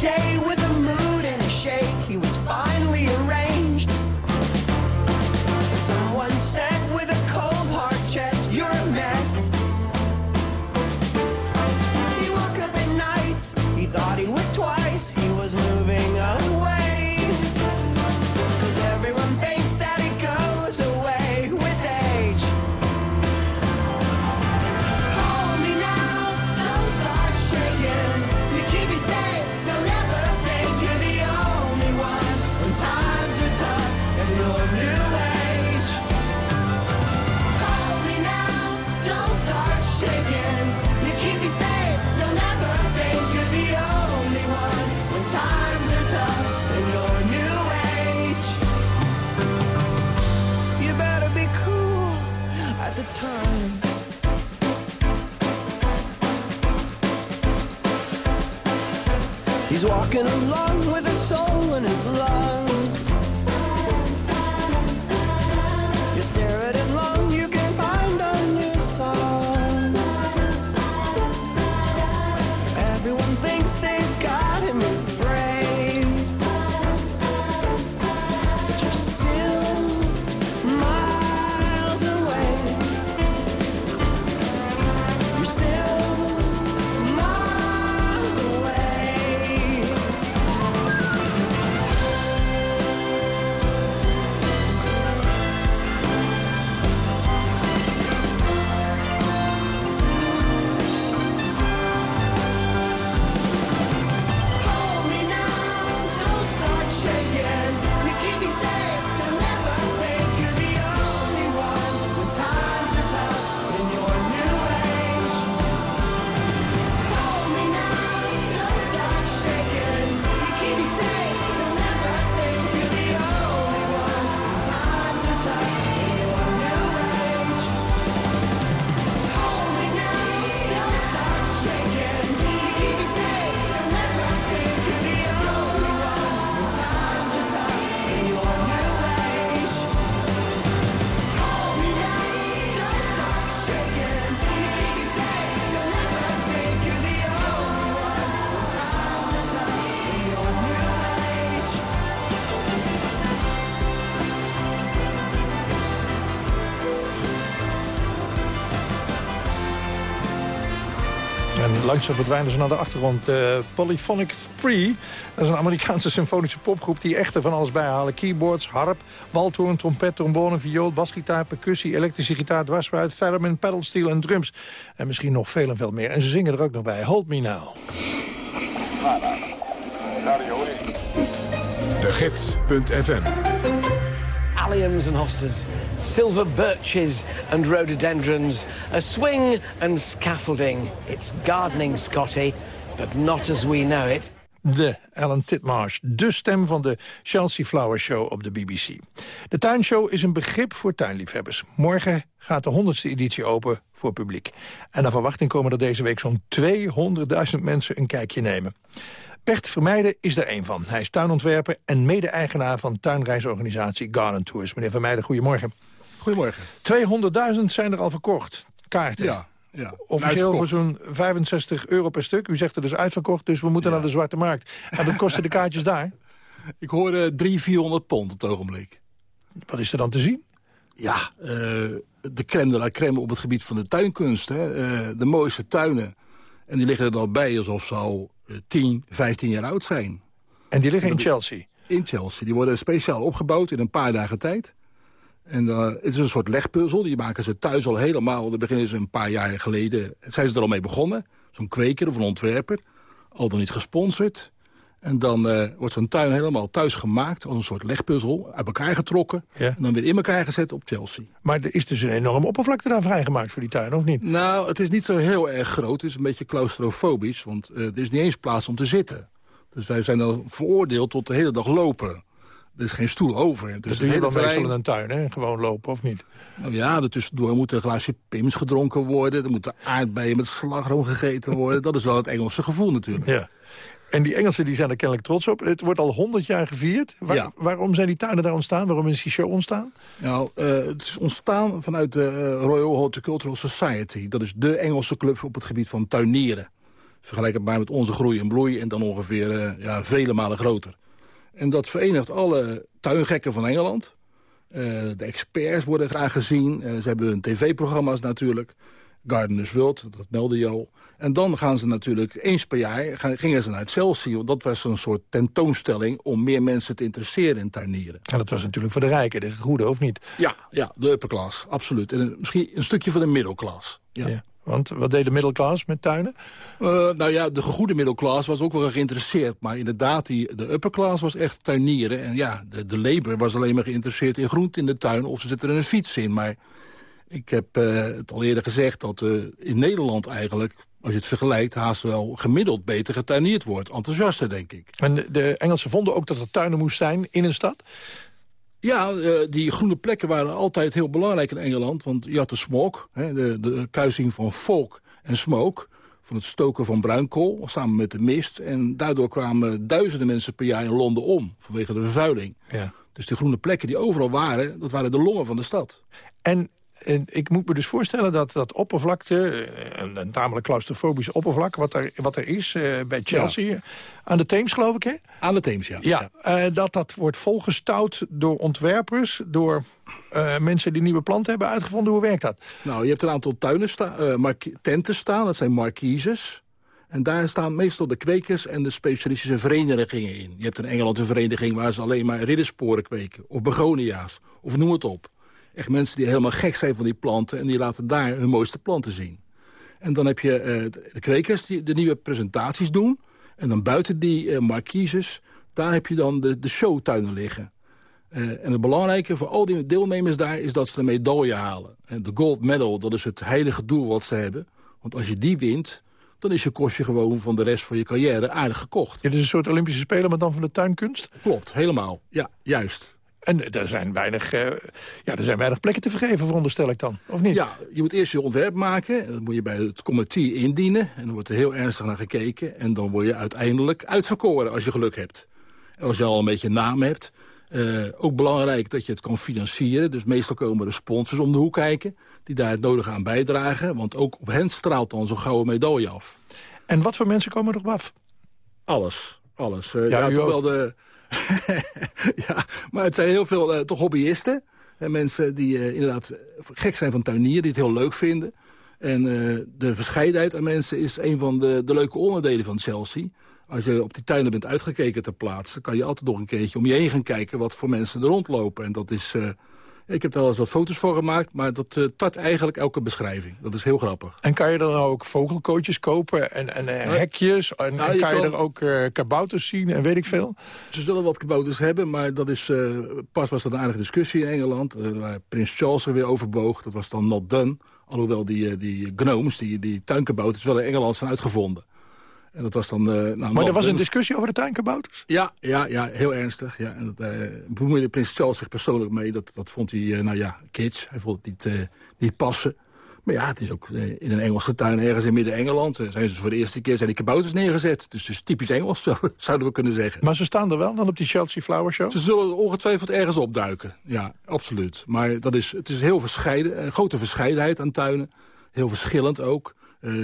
langzaam verdwijnen ze naar de achtergrond. Uh, Polyphonic 3, dat is een Amerikaanse symfonische popgroep... die echter van alles bijhalen. Keyboards, harp, waldhoorn, trompet, trombone, viool... basgitaar, percussie, elektrische gitaar, dwarsfluit... theremin, pedalsteel en drums. En misschien nog veel en veel meer. En ze zingen er ook nog bij. Hold Me Now. De alliums and hostas, silver birches and rhododendrons, a swing and scaffolding. It's gardening, Scotty, but not as we know it. De Alan Titmarsh, de stem van de Chelsea Flower Show op de BBC. De tuinshow is een begrip voor tuinliefhebbers. Morgen gaat de 100ste editie open voor publiek. En naar verwachting komen er deze week zo'n 200.000 mensen een kijkje nemen. Bert Vermeijden is er één van. Hij is tuinontwerper en mede-eigenaar van tuinreisorganisatie Garden Tours. Meneer Vermeijden, goedemorgen. Goedemorgen. 200.000 zijn er al verkocht, kaarten. Ja, ja. Officieel voor zo'n 65 euro per stuk. U zegt er dus uitverkocht, dus we moeten naar de Zwarte Markt. En wat kosten de kaartjes daar? Ik hoor uh, 300, 400 pond op het ogenblik. Wat is er dan te zien? Ja, uh, de crème de la crème op het gebied van de tuinkunst. Hè. Uh, de mooiste tuinen. En die liggen er al bij alsof ze al 10, 15 jaar oud zijn. En die liggen in Chelsea? In Chelsea. Die worden speciaal opgebouwd in een paar dagen tijd. En uh, het is een soort legpuzzel. Die maken ze thuis al helemaal. Daar beginnen ze een paar jaar geleden. Zijn ze er al mee begonnen. Zo'n kweker of een ontwerper. Al dan niet gesponsord. En dan uh, wordt zo'n tuin helemaal thuis gemaakt als een soort legpuzzel. Uit elkaar getrokken. Ja. En dan weer in elkaar gezet op Chelsea. Maar er is dus een enorme oppervlakte daar vrijgemaakt voor die tuin, of niet? Nou, het is niet zo heel erg groot. Het is een beetje claustrofobisch. Want uh, er is niet eens plaats om te zitten. Dus wij zijn dan veroordeeld tot de hele dag lopen. Er is geen stoel over. Dus dat doe je dan terrein... meestal in een tuin, hè? Gewoon lopen, of niet? Nou ja, er tussendoor moet een glaasje pims gedronken worden. Er moeten aardbeien met slagroom gegeten worden. Dat is wel het Engelse gevoel natuurlijk. Ja. En die Engelsen die zijn er kennelijk trots op. Het wordt al 100 jaar gevierd. Waar, ja. Waarom zijn die tuinen daar ontstaan? Waarom is die show ontstaan? Nou, uh, het is ontstaan vanuit de uh, Royal Horticultural Society. Dat is de Engelse club op het gebied van tuinieren. Vergelijk het maar met onze groei en bloei en dan ongeveer uh, ja, vele malen groter. En dat verenigt alle tuingekken van Engeland. de experts worden graag gezien. ze hebben hun tv-programma's natuurlijk. Gardeners World, dat meldde je al. En dan gaan ze natuurlijk eens per jaar gingen ze naar Chelsea. Want dat was een soort tentoonstelling om meer mensen te interesseren in tuinieren. En dat was natuurlijk voor de rijken, de goede, of niet? Ja, ja de upper class, absoluut. En misschien een stukje voor de middelklas. Ja. ja. Want wat deed de middelklas met tuinen? Uh, nou ja, de goede middelklas was ook wel geïnteresseerd. Maar inderdaad, die, de upper class was echt tuinieren. En ja, de, de labor was alleen maar geïnteresseerd in groente in de tuin... of ze zetten er een fiets in. Maar ik heb uh, het al eerder gezegd dat uh, in Nederland eigenlijk als je het vergelijkt, haast wel gemiddeld beter getuineerd wordt. Enthousiaster, denk ik. En de, de Engelsen vonden ook dat er tuinen moest zijn in een stad? Ja, uh, die groene plekken waren altijd heel belangrijk in Engeland. Want je had de smog, de, de kruising van fog en smoke van het stoken van bruinkool, samen met de mist. En daardoor kwamen duizenden mensen per jaar in Londen om, vanwege de vervuiling. Ja. Dus die groene plekken die overal waren, dat waren de longen van de stad. En en ik moet me dus voorstellen dat dat oppervlakte, eh, een, een tamelijk claustrofobisch oppervlak... wat er, wat er is uh, bij Chelsea, ja. aan de Theems geloof ik, hè? Aan de Theems, ja. Ja, ja. Uh, dat dat wordt volgestouwd door ontwerpers... door uh, mensen die nieuwe planten hebben uitgevonden. Hoe werkt dat? Nou, je hebt een aantal tuinen sta tenten staan, dat zijn marquises... En daar staan meestal de kwekers en de specialistische verenigingen in. Je hebt in Engeland een vereniging waar ze alleen maar riddersporen kweken. Of begonia's, of noem het op. Echt mensen die helemaal gek zijn van die planten... en die laten daar hun mooiste planten zien. En dan heb je uh, de kwekers die de nieuwe presentaties doen. En dan buiten die uh, marquises, daar heb je dan de, de showtuinen liggen. Uh, en het belangrijke voor al die deelnemers daar is dat ze een medaille halen. En de gold medal, dat is het heilige doel wat ze hebben. Want als je die wint, dan is je kostje gewoon van de rest van je carrière aardig gekocht. Het is een soort Olympische Spelen, maar dan van de tuinkunst? Klopt, helemaal. Ja, juist. En er zijn, weinig, uh, ja, er zijn weinig plekken te vergeven, veronderstel ik dan, of niet? Ja, je moet eerst je ontwerp maken. Dat moet je bij het comité indienen. En dan wordt er heel ernstig naar gekeken. En dan word je uiteindelijk uitverkoren als je geluk hebt. En als je al een beetje naam hebt. Uh, ook belangrijk dat je het kan financieren. Dus meestal komen er sponsors om de hoek kijken... die daar het nodige aan bijdragen. Want ook op hen straalt dan zo'n gouden medaille af. En wat voor mensen komen er op af? Alles, alles. Uh, ja, ja toch wel de ja, maar het zijn heel veel uh, toch hobbyisten. En mensen die uh, inderdaad gek zijn van tuinieren, die het heel leuk vinden. En eh, de verscheidenheid aan mensen is een van de, de leuke onderdelen van Chelsea. Als je op die tuinen bent uitgekeken ter plaatse... kan je altijd nog een keertje om je heen gaan kijken wat voor mensen er rondlopen. En dat is... ik heb daar wel eens wat foto's voor gemaakt, maar dat eh, tart eigenlijk elke beschrijving. Dat is heel grappig. En kan je dan ook vogelkootjes kopen en, en eh, hekjes? En, Nou, en kan je kan- er ook eh, kabouters zien en weet ik veel? Ze zullen wat kabouters hebben, maar dat is, pas was er een aardige discussie in Engeland. waar Prins Charles er weer overboog. Dat was dan not done. Alhoewel die, die gnomes, die, die tuinkabouters, wel in Engeland zijn uitgevonden. En dat was dan... eh, nou, Maar er was een discussie over de tuinkabouters? Ja, ja, ja, heel ernstig. Ja. En dat eh, bemoeide prins Charles zich persoonlijk mee. Dat, dat vond hij, eh, nou ja, kids. Hij vond het niet, niet passen. Maar ja, het is ook in een Engelse tuin ergens in Midden-Engeland. zijn ze voor de eerste keer zijn die kabouters neergezet. Dus het is typisch Engels, zo- zouden we kunnen zeggen. Maar ze staan er wel dan op die Chelsea Flower Show? Ze zullen ongetwijfeld ergens opduiken. Ja, absoluut. Maar dat is, het is heel verscheiden, een grote verscheidenheid aan tuinen. Heel verschillend ook.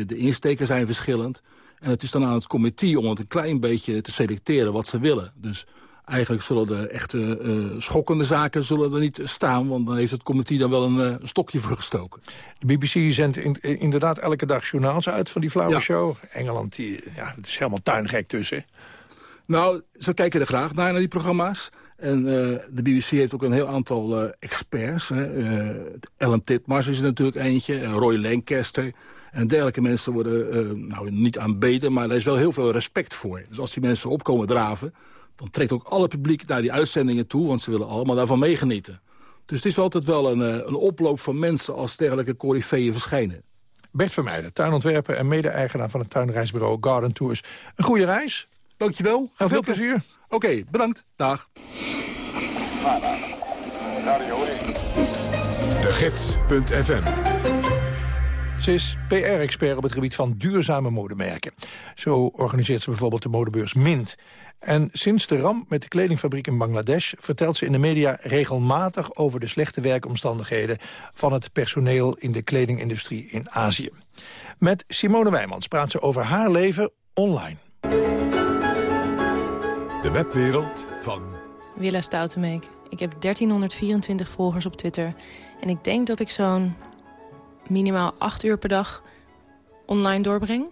De insteken zijn verschillend. En het is dan aan het comité om het een klein beetje te selecteren wat ze willen. Dus eigenlijk zullen de echte eh, schokkende zaken zullen er niet staan... want dan heeft het comité dan wel een, eh, stokje voor gestoken. De BBC zendt in- in- inderdaad elke dag journaals uit van die Ja. Show. Engeland, die, ja, het is helemaal tuingek tussen. Nou, ze kijken er graag naar, naar die programma's. En eh, de BBC heeft ook een heel aantal experts. Hè. Ellen Titmars is er natuurlijk eentje. Roy Lancaster. En dergelijke mensen worden eh, nou, niet aanbeden, maar er is wel heel veel respect voor. Dus als die mensen opkomen draven, dan trekt ook alle publiek naar die uitzendingen toe... want ze willen allemaal daarvan meegenieten. Dus het is altijd wel een, eh, een oploop van mensen als dergelijke coryfeeën verschijnen. Bert Vermeijden, tuinontwerper en mede-eigenaar van het tuinreisbureau Garden Tours. Een goede reis. Dankjewel. En veel plezier. Oké, bedankt. Dag. De Gids.fm Ze is PR-expert op het gebied van duurzame modemerken. Zo organiseert ze bijvoorbeeld de modebeurs Mint. En sinds de ramp met de kledingfabriek in Bangladesh... vertelt ze in de media regelmatig over de slechte werkomstandigheden... van het personeel in de kledingindustrie in Azië. Met Simone Wijmans praat ze over haar leven online. De webwereld van Willa Stoutenmeek. Ik heb 1324 volgers op Twitter. En ik denk dat ik zo'n minimaal 8 uur per dag online doorbreng.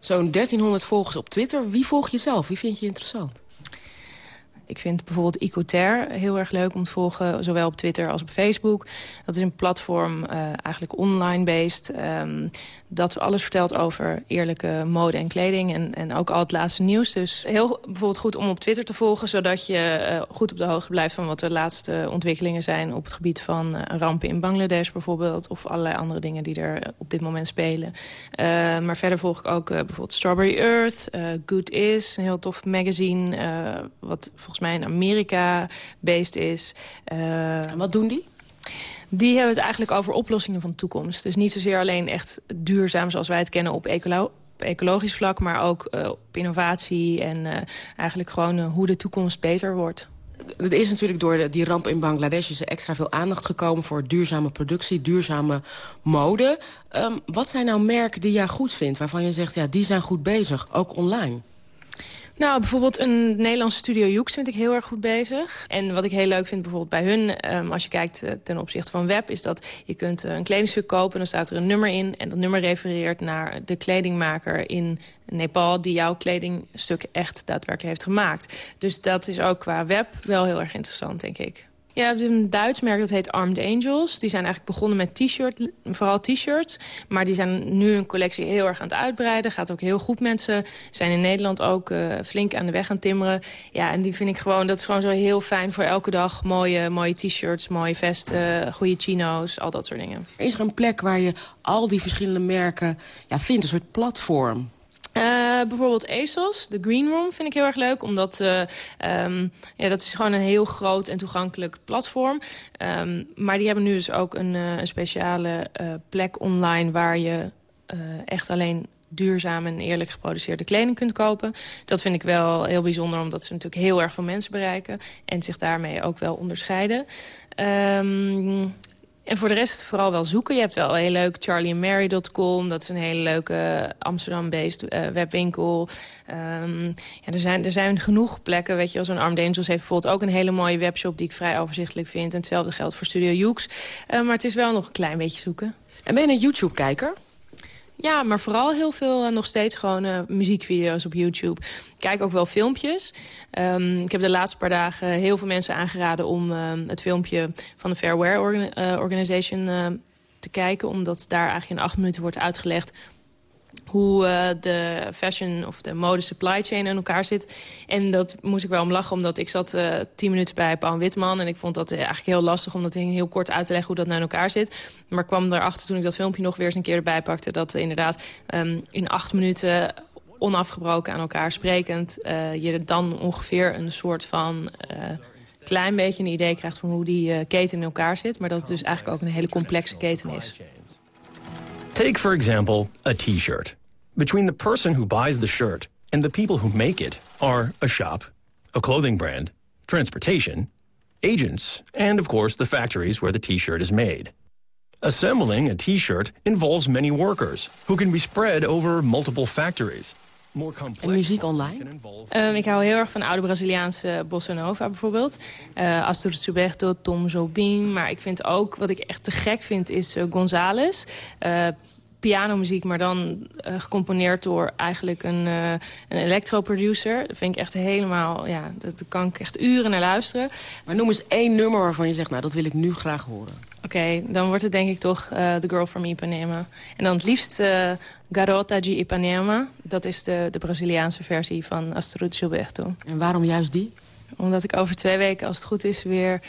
Zo'n 1300 volgers op Twitter. Wie volg je zelf? Wie vind je interessant? Ik vind bijvoorbeeld Icoter heel erg leuk om te volgen, zowel op Twitter als op Facebook. Dat is een platform, eh, eigenlijk online-based, ehm, dat alles vertelt over eerlijke mode en kleding en, en ook al het laatste nieuws. Dus heel bijvoorbeeld goed om op Twitter te volgen, zodat je eh, goed op de hoogte blijft van wat de laatste ontwikkelingen zijn op het gebied van eh, rampen in Bangladesh bijvoorbeeld, of allerlei andere dingen die er op dit moment spelen. Maar verder volg ik ook bijvoorbeeld Strawberry Earth, Good Is, een heel tof magazine, wat volgens mij in Amerika based is. en wat doen die? Die hebben het eigenlijk over oplossingen van de toekomst. Dus niet zozeer alleen echt duurzaam zoals wij het kennen op, ecolo op ecologisch vlak... maar ook eh, op innovatie en eh, eigenlijk gewoon eh, hoe de toekomst beter wordt. Het is natuurlijk door de- die ramp in Bangladesh is er extra veel aandacht gekomen voor duurzame productie, duurzame mode. Ehm, wat zijn nou merken die jij goed vindt, waarvan je zegt, ja, die zijn goed bezig, ook online? Nou, bijvoorbeeld een Nederlandse Studio Joeks vind ik heel erg goed bezig. En wat ik heel leuk vind bijvoorbeeld bij hun, ehm, als je kijkt eh, ten opzichte van web... is dat je kunt eh, een kledingstuk kopen en dan staat er een nummer in... en dat nummer refereert naar de kledingmaker in Nepal... die jouw kledingstuk echt daadwerkelijk heeft gemaakt. Dus dat is ook qua web wel heel erg interessant, denk ik. Ja, je hebt een Duits merk dat heet Armed Angels. Die zijn eigenlijk begonnen met t-shirt, vooral t-shirts. Maar die zijn nu een collectie heel erg aan het uitbreiden. Gaat ook heel goed met ze. Zijn in Nederland ook eh, flink aan de weg aan timmeren. Ja, en die vind ik gewoon, dat is gewoon zo heel fijn voor elke dag. Mooie, mooie t-shirts, mooie vesten, goede chino's, al dat soort dingen. Is er een plek waar je al die verschillende merken ja, vindt, een soort platform? Eh, bijvoorbeeld ASOS, de Green Room, vind ik heel erg leuk. Omdat eh, ehm, ja, dat is gewoon een heel groot en toegankelijk platform. Ehm, maar die hebben nu dus ook een, eh, een speciale eh, plek online... waar je eh, echt alleen duurzaam en eerlijk geproduceerde kleding kunt kopen. Dat vind ik wel heel bijzonder, omdat ze natuurlijk heel erg veel mensen bereiken... en zich daarmee ook wel onderscheiden. Ehm, en voor de rest vooral wel zoeken. Je hebt wel heel leuk charlieandmary.com. Dat is een hele leuke Amsterdam-based eh, webwinkel. Ehm, ja, er, zijn, er zijn genoeg plekken. Weet je, een Armed Angels heeft bijvoorbeeld ook een hele mooie webshop... die ik vrij overzichtelijk vind. En hetzelfde geldt voor Studio Joeks. Eh, maar het is wel nog een klein beetje zoeken. En ben je een YouTube-kijker? Ja, maar vooral heel veel eh, nog steeds gewoon eh, muziekvideo's op YouTube. Ik kijk ook wel filmpjes. Ehm, ik heb de laatste paar dagen heel veel mensen aangeraden... om ehm, het filmpje van de Fair Wear eh, Organization te kijken. Omdat daar eigenlijk in acht minuten wordt uitgelegd hoe eh, de fashion of de mode supply chain in elkaar zit. En dat moest ik wel om lachen, omdat ik zat eh, tien minuten bij Paul Witman... en ik vond dat eh, eigenlijk heel lastig om dat heel kort uit te leggen... hoe dat nou in elkaar zit. Maar kwam erachter toen ik dat filmpje nog weer eens een keer erbij pakte... dat inderdaad ehm, in acht minuten onafgebroken aan elkaar sprekend... je dan ongeveer een soort van... klein beetje een idee krijgt van hoe die keten in elkaar zit. Maar dat het dus eigenlijk ook een hele complexe keten is. Take, for example, a t shirt. Between the person who buys the shirt and the people who make it are a shop, a clothing brand, transportation, agents, and of course the factories where the t shirt is made. Assembling a t shirt involves many workers who can be spread over multiple factories. En muziek online? Ehm, ik hou heel erg van oude Braziliaanse bossa nova bijvoorbeeld. Uh, Astor Gilberto, Tom Jobim. Maar ik vind ook, wat ik echt te gek vind, is uh, Gonzales. Uh, pianomuziek, maar dan uh, gecomponeerd door eigenlijk een, uh, een electro-producer. Dat vind ik echt helemaal, ja, dat kan ik echt uren naar luisteren. Maar noem eens één nummer waarvan je zegt, nou, dat wil ik nu graag horen. Oké, okay, dan wordt het denk ik toch uh, The Girl from Ipanema. En dan het liefst uh, Garota de Ipanema. Dat is de, de Braziliaanse versie van Astrud Gilberto. En waarom juist die? Omdat ik over twee weken, als het goed is, weer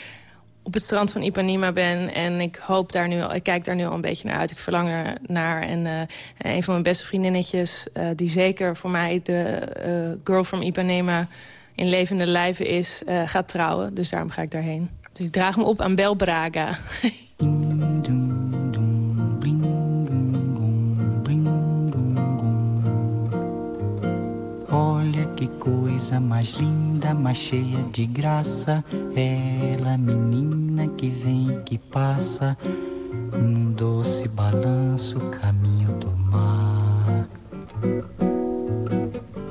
op het strand van Ipanema ben. En ik hoop daar nu, ik kijk daar nu al een beetje naar uit. Ik verlang er naar. En uh, een van mijn beste vriendinnetjes, uh, die zeker voor mij de uh, girl from Ipanema in levende lijven is, gaat trouwen. Dus daarom ga ik daarheen. Dus ik draag me op aan Bel Braga. Olha que coisa mais linda, mais cheia de graça. Ela, menina que vem e que passa, num doce balanço, caminho do mar.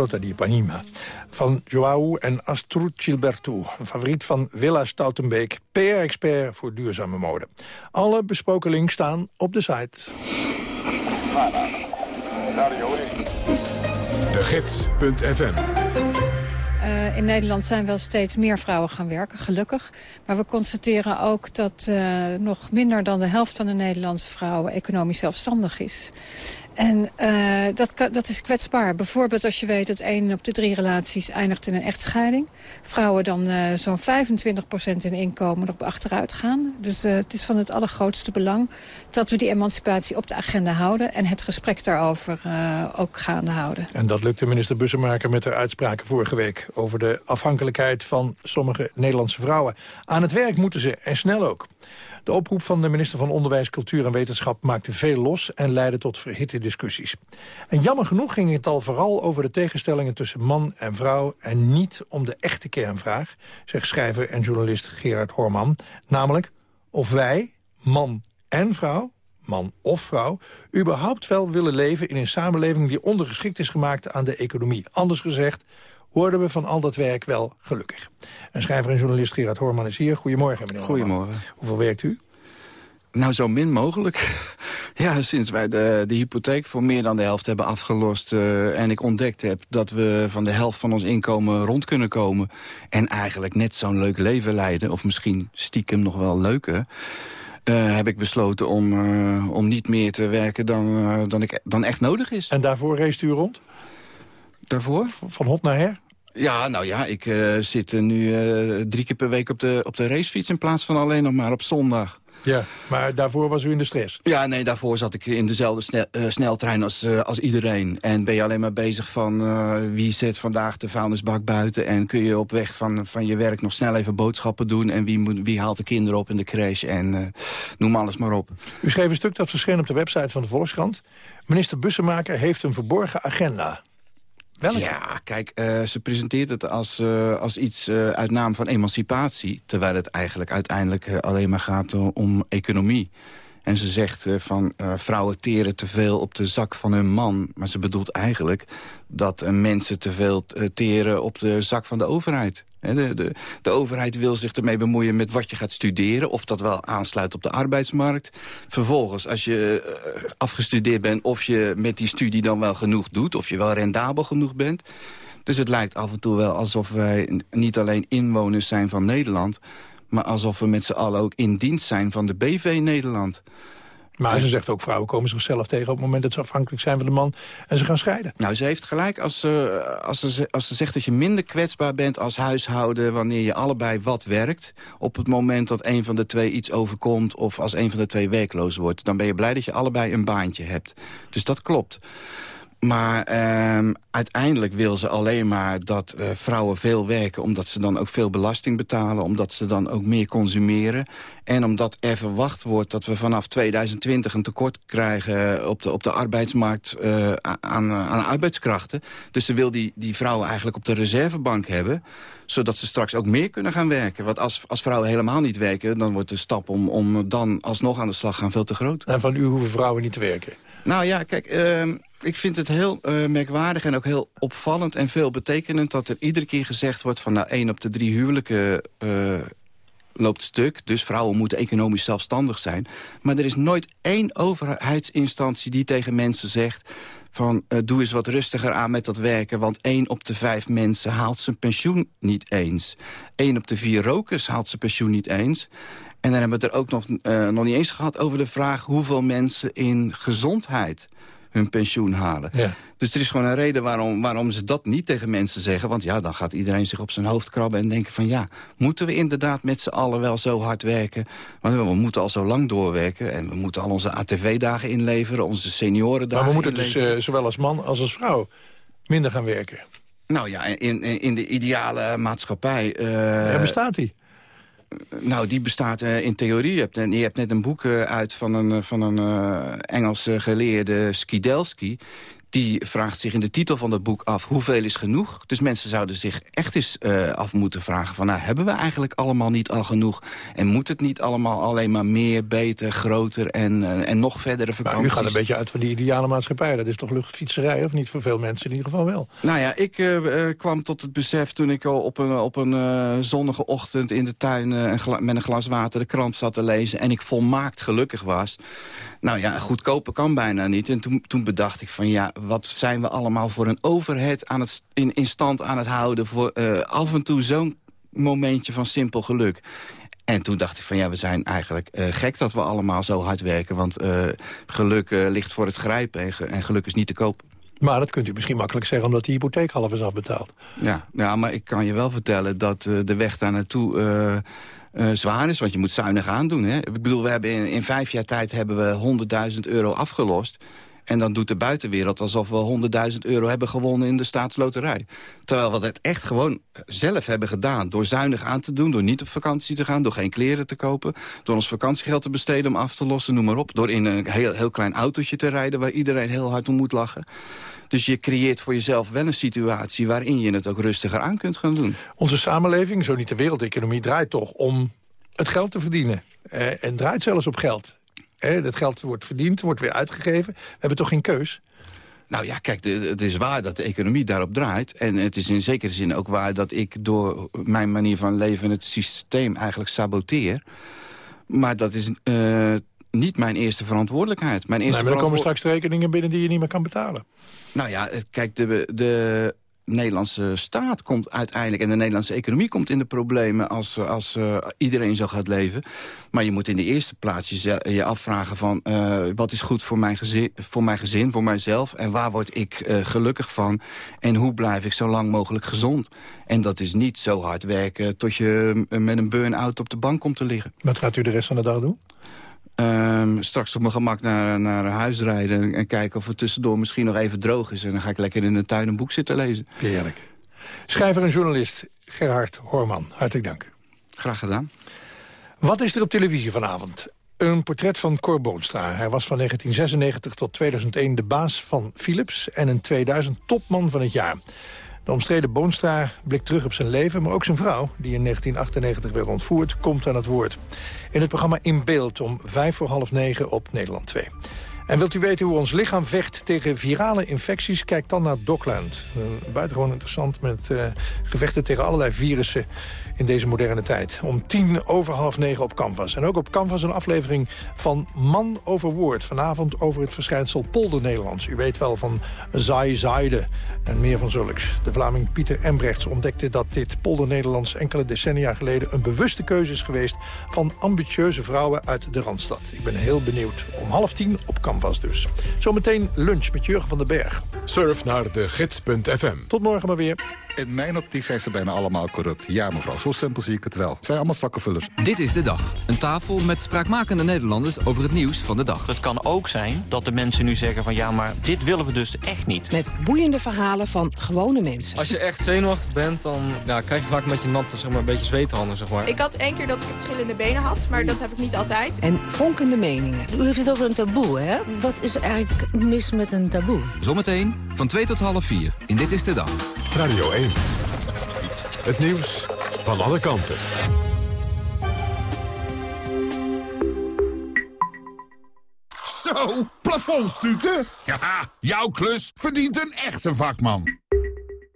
Garota di Ipanema. Van Joao en Astrud Gilberto. Een favoriet van Willa Stoutenbeek. PR-expert voor duurzame mode. Alle besproken links staan op de site. De Gids.fm Uh, in Nederland zijn wel steeds meer vrouwen gaan werken, gelukkig. Maar we constateren ook dat uh, nog minder dan de helft van de Nederlandse vrouwen economisch zelfstandig is. En uh, dat, dat is kwetsbaar. Bijvoorbeeld als je weet dat één op de drie relaties eindigt in een echtscheiding. Vrouwen dan uh, zo'n 25% in inkomen nog achteruit gaan. Dus uh, het is van het allergrootste belang dat we die emancipatie op de agenda houden... en het gesprek daarover ook gaande houden. En dat lukte minister Bussemaker met haar uitspraken vorige week... over de afhankelijkheid van sommige Nederlandse vrouwen. Aan het werk moeten ze, en snel ook. De oproep van de minister van Onderwijs, Cultuur en Wetenschap maakte veel los en leidde tot verhitte discussies. En jammer genoeg ging het al vooral over de tegenstellingen tussen man en vrouw en niet om de echte kernvraag, zegt schrijver en journalist Gerard Horman, namelijk of wij, man en vrouw, man of vrouw, überhaupt wel willen leven in een samenleving die ondergeschikt is gemaakt aan de economie. Anders gezegd, worden we van al dat werk wel gelukkig. En schrijver en journalist Gerard Hoorman is hier. Goedemorgen, meneer Hoorman. Goedemorgen. Hoeveel werkt u? Nou, zo min mogelijk. Ja, sinds wij de, de hypotheek voor meer dan de helft hebben afgelost... eh, en ik ontdekt heb dat we van de helft van ons inkomen rond kunnen komen... en eigenlijk net zo'n leuk leven leiden, of misschien stiekem nog wel leuker... eh, heb ik besloten om, eh, om niet meer te werken dan, dan, ik, dan echt nodig is. En daarvoor race u rond? Daarvoor? Van hot naar her? Ja, nou ja, ik eh, zit nu eh, drie keer per week op de, op de racefiets... in plaats van alleen nog maar op zondag. Ja, maar daarvoor was u in de stress? Ja, nee, daarvoor zat ik in dezelfde snel, eh, sneltrein als, als iedereen. En ben je alleen maar bezig van wie zet vandaag de vuilnisbak buiten... en kun je op weg van, van je werk nog snel even boodschappen doen... en wie, moet, wie haalt de kinderen op in de crash en noem alles maar op. U schreef een stuk dat verscheen op de website van de Volkskrant. Minister Bussemaker heeft een verborgen agenda. Ja, kijk, eh, ze presenteert het als, eh, als iets eh, uit naam van emancipatie... terwijl het eigenlijk uiteindelijk alleen maar gaat om economie. En ze zegt van vrouwen teren te veel op de zak van hun man. Maar ze bedoelt eigenlijk dat mensen te veel teren op de zak van de overheid. De, de, de overheid wil zich ermee bemoeien met wat je gaat studeren... of dat wel aansluit op de arbeidsmarkt. Vervolgens, als je eh, afgestudeerd bent... of je met die studie dan wel genoeg doet... of je wel rendabel genoeg bent... Dus het lijkt af en toe wel alsof wij niet alleen inwoners zijn van Nederland... maar alsof we met z'n allen ook in dienst zijn van de BV Nederland. Maar ze zegt ook, vrouwen komen zichzelf tegen... op het moment dat ze afhankelijk zijn van de man en ze gaan scheiden. Nou, ze heeft gelijk als ze, als, ze, ze- als ze zegt dat je minder kwetsbaar bent als huishouden... wanneer je allebei wat werkt. Op het moment dat een van de twee iets overkomt... of als een van de twee werkloos wordt... dan ben je blij dat je allebei een baantje hebt. Dus dat klopt. Maar ehm, uiteindelijk wil ze alleen maar dat eh, vrouwen veel werken... omdat ze dan ook veel belasting betalen... omdat ze dan ook meer consumeren. En omdat er verwacht wordt dat we vanaf 2020 een tekort krijgen... op de, op de arbeidsmarkt eh, aan, aan arbeidskrachten. Dus ze wil die, die vrouwen eigenlijk op de reservebank hebben zodat ze straks ook meer kunnen gaan werken. Want als, als vrouwen helemaal niet werken... dan wordt de stap om, om dan alsnog aan de slag gaan veel te groot. En van u hoeven vrouwen niet te werken. Nou ja, kijk, ehm, ik vind het heel eh, merkwaardig en ook heel opvallend en veel betekenend... dat er iedere keer gezegd wordt van nou, één op de drie huwelijken eh, loopt stuk. Dus vrouwen moeten economisch zelfstandig zijn. Maar er is nooit één overheidsinstantie die tegen mensen zegt van eh, doe eens wat rustiger aan met dat werken... want één op de vijf mensen haalt zijn pensioen niet eens. Eén op de vier rokers haalt zijn pensioen niet eens. En dan hebben we het er ook nog, eh, nog niet eens gehad over de vraag... hoeveel mensen in gezondheid hun pensioen halen. Ja. Dus er is gewoon een reden waarom, waarom ze dat niet tegen mensen zeggen. Want ja, dan gaat iedereen zich op zijn hoofd krabben en denken van... ja, moeten we inderdaad met z'n allen wel zo hard werken? Want we moeten al zo lang doorwerken. En we moeten al onze ATV-dagen inleveren, onze seniorendagen Maar we moeten dus eh, zowel als man als als vrouw minder gaan werken. Nou ja, in, in, de ideale maatschappij... Ja, bestaat die? Nou, die bestaat eh, in theorie. Je hebt, je hebt net een boek eh, uit van een, eh, van een Engelse geleerde, Skidelsky. Die vraagt zich in de titel van dat boek af, hoeveel is genoeg? Dus mensen zouden zich echt eens eh, af moeten vragen van... nou, hebben we eigenlijk allemaal niet al genoeg? En moet het niet allemaal alleen maar meer, beter, groter en, eh, en nog verdere Maar vakanties? u gaat een beetje uit van die ideale maatschappij. Dat is toch luchtfietserij, of niet? Voor veel mensen in ieder geval wel. Nou ja, ik eh, kwam tot het besef toen ik al op een, op een zonnige ochtend in de tuin met een glas water de krant zat te lezen en ik volmaakt gelukkig was. Nou ja, goedkoper kan bijna niet. En toen, toen bedacht ik van ja, wat zijn we allemaal voor een overhead aan het, in, in stand aan het houden voor eh, af en toe zo'n momentje van simpel geluk. En toen dacht ik van ja, we zijn eigenlijk eh, gek dat we allemaal zo hard werken. Want eh, geluk ligt voor het grijpen en, ge- en geluk is niet te koop. Maar dat kunt u misschien makkelijk zeggen... omdat die hypotheek half is afbetaald. Ja, ja, maar ik kan je wel vertellen dat de weg daar naartoe zwaar is. Want je moet zuinig aandoen. Hè? Ik bedoel, we hebben in, in vijf jaar tijd hebben we 100.000 euro afgelost. En dan doet de buitenwereld alsof we 100.000 euro hebben gewonnen in de staatsloterij. Terwijl we dat echt gewoon zelf hebben gedaan. Door zuinig aan te doen, door niet op vakantie te gaan... door geen kleren te kopen, door ons vakantiegeld te besteden om af te lossen, noem maar op. Door in een heel, heel klein autootje te rijden waar iedereen heel hard om moet lachen. Dus je creëert voor jezelf wel een situatie waarin je het ook rustiger aan kunt gaan doen. Onze samenleving, zo niet de wereldeconomie, draait toch om het geld te verdienen. Eh, en draait zelfs op geld. Dat geld wordt verdiend, wordt weer uitgegeven. We hebben toch geen keus? Nou ja, kijk, het is waar dat de economie daarop draait. En het is in zekere zin ook waar dat ik door mijn manier van leven... het systeem eigenlijk saboteer. Maar dat is eh, niet mijn eerste verantwoordelijkheid. Mijn eerste Nee, maar er komen straks rekeningen binnen die je niet meer kan betalen. Nou ja, kijk, de, de Nederlandse staat komt uiteindelijk... en de Nederlandse economie komt in de problemen als, eh, als eh, iedereen zo gaat leven. Maar je moet in de eerste plaats je, je afvragen van... eh, wat is goed voor mijn, gezin, voor mijn gezin, voor mijzelf... en waar word ik gelukkig van en hoe blijf ik zo lang mogelijk gezond. En dat is niet zo hard werken tot je met een burn-out op de bank komt te liggen. Wat gaat u de rest van de dag doen? Ehm, straks op mijn gemak naar, naar huis rijden en, en kijken of het tussendoor misschien nog even droog is. En dan ga ik lekker in de tuin een boek zitten lezen. Heerlijk. Schrijver en journalist Gerhard Hoorman, hartelijk dank. Graag gedaan. Wat is er op televisie vanavond? Een portret van Cor Boonstra. Hij was van 1996 tot 2001 de baas van Philips... en in 2000 topman van het jaar. De omstreden Boonstra blikt terug op zijn leven... maar ook zijn vrouw, die in 1998 werd ontvoerd, komt aan het woord. In het programma In Beeld om vijf voor half negen op Nederland 2. En wilt u weten hoe ons lichaam vecht tegen virale infecties? Kijk dan naar Dockland. Uh, buitengewoon interessant met uh, gevechten tegen allerlei virussen in deze moderne tijd. Om tien over half negen op Canvas. En ook op Canvas een aflevering van Man over Woord. Vanavond over het verschijnsel Polder Nederlands. U weet wel van Zaai Zaaide en meer van zulks. De Vlaming Pieter Embrechts ontdekte dat dit Polder Nederlands... enkele decennia geleden een bewuste keuze is geweest... van ambitieuze vrouwen uit de Randstad. Ik ben heel benieuwd. Om half tien op Canvas dus. Zometeen lunch met Jurgen van den Berg. Surf naar de gids.fm. Tot morgen maar weer. In mijn optiek zijn ze bijna allemaal corrupt. Ja, mevrouw, zo simpel zie ik het wel. Het zijn allemaal zakkenvullers. Dit is de dag. Een tafel met spraakmakende Nederlanders over het nieuws van de dag. Het kan ook zijn dat de mensen nu zeggen van ja, maar dit willen we dus echt niet. Met boeiende verhalen van gewone mensen. Als je echt zenuwachtig bent, dan ja, krijg je vaak met je natte, zeg maar, een beetje zweethanden, zeg maar. Ik had één keer dat ik trillende benen had, maar dat heb ik niet altijd. En vonkende meningen. U heeft het over een taboe, hè? Wat is er eigenlijk mis met een taboe? Zometeen van 2 tot half 4 in Dit is de Dag. Radio 1. Het nieuws van alle kanten. Zo, plafondstukken? Ja, jouw klus verdient een echte vakman.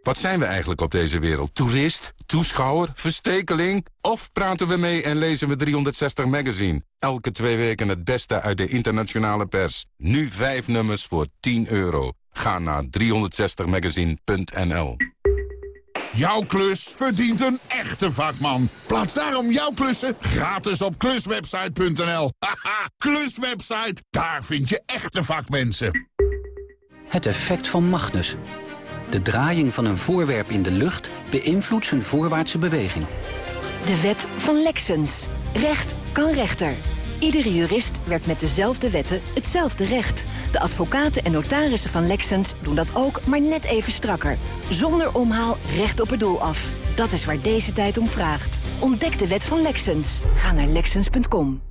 Wat zijn we eigenlijk op deze wereld? Toerist? Toeschouwer? Verstekeling? Of praten we mee en lezen we 360 Magazine? Elke twee weken het beste uit de internationale pers. Nu vijf nummers voor 10 euro. Ga naar 360magazine.nl Jouw klus verdient een echte vakman. Plaats daarom jouw klussen gratis op kluswebsite.nl. Haha, kluswebsite, daar vind je echte vakmensen. Het effect van Magnus. De draaiing van een voorwerp in de lucht beïnvloedt zijn voorwaartse beweging. De wet van Lexens. Recht kan rechter. Iedere jurist werkt met dezelfde wetten hetzelfde recht. De advocaten en notarissen van Lexens doen dat ook, maar net even strakker. Zonder omhaal recht op het doel af. Dat is waar deze tijd om vraagt. Ontdek de wet van Lexens. Ga naar Lexens.com.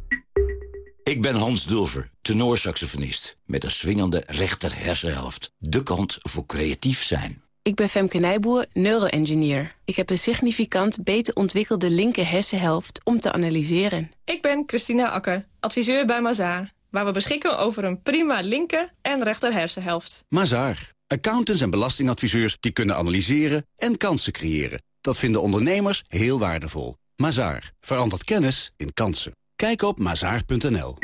Ik ben Hans Dulver, tenorsaxofonist. Met een swingende rechter hersenhelft. De kant voor creatief zijn. Ik ben Femke Nijboer, neuroengineer. Ik heb een significant beter ontwikkelde linker hersenhelft om te analyseren. Ik ben Christina Akker, adviseur bij Mazaar. Waar we beschikken over een prima linker en rechter hersenhelft. Mazaar. Accountants en belastingadviseurs die kunnen analyseren en kansen creëren. Dat vinden ondernemers heel waardevol. Mazaar. Verandert kennis in kansen. Kijk op mazaar.nl.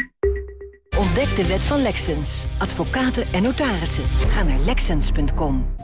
Ontdek de wet van Lexens. Advocaten en notarissen. Ga naar Lexens.com.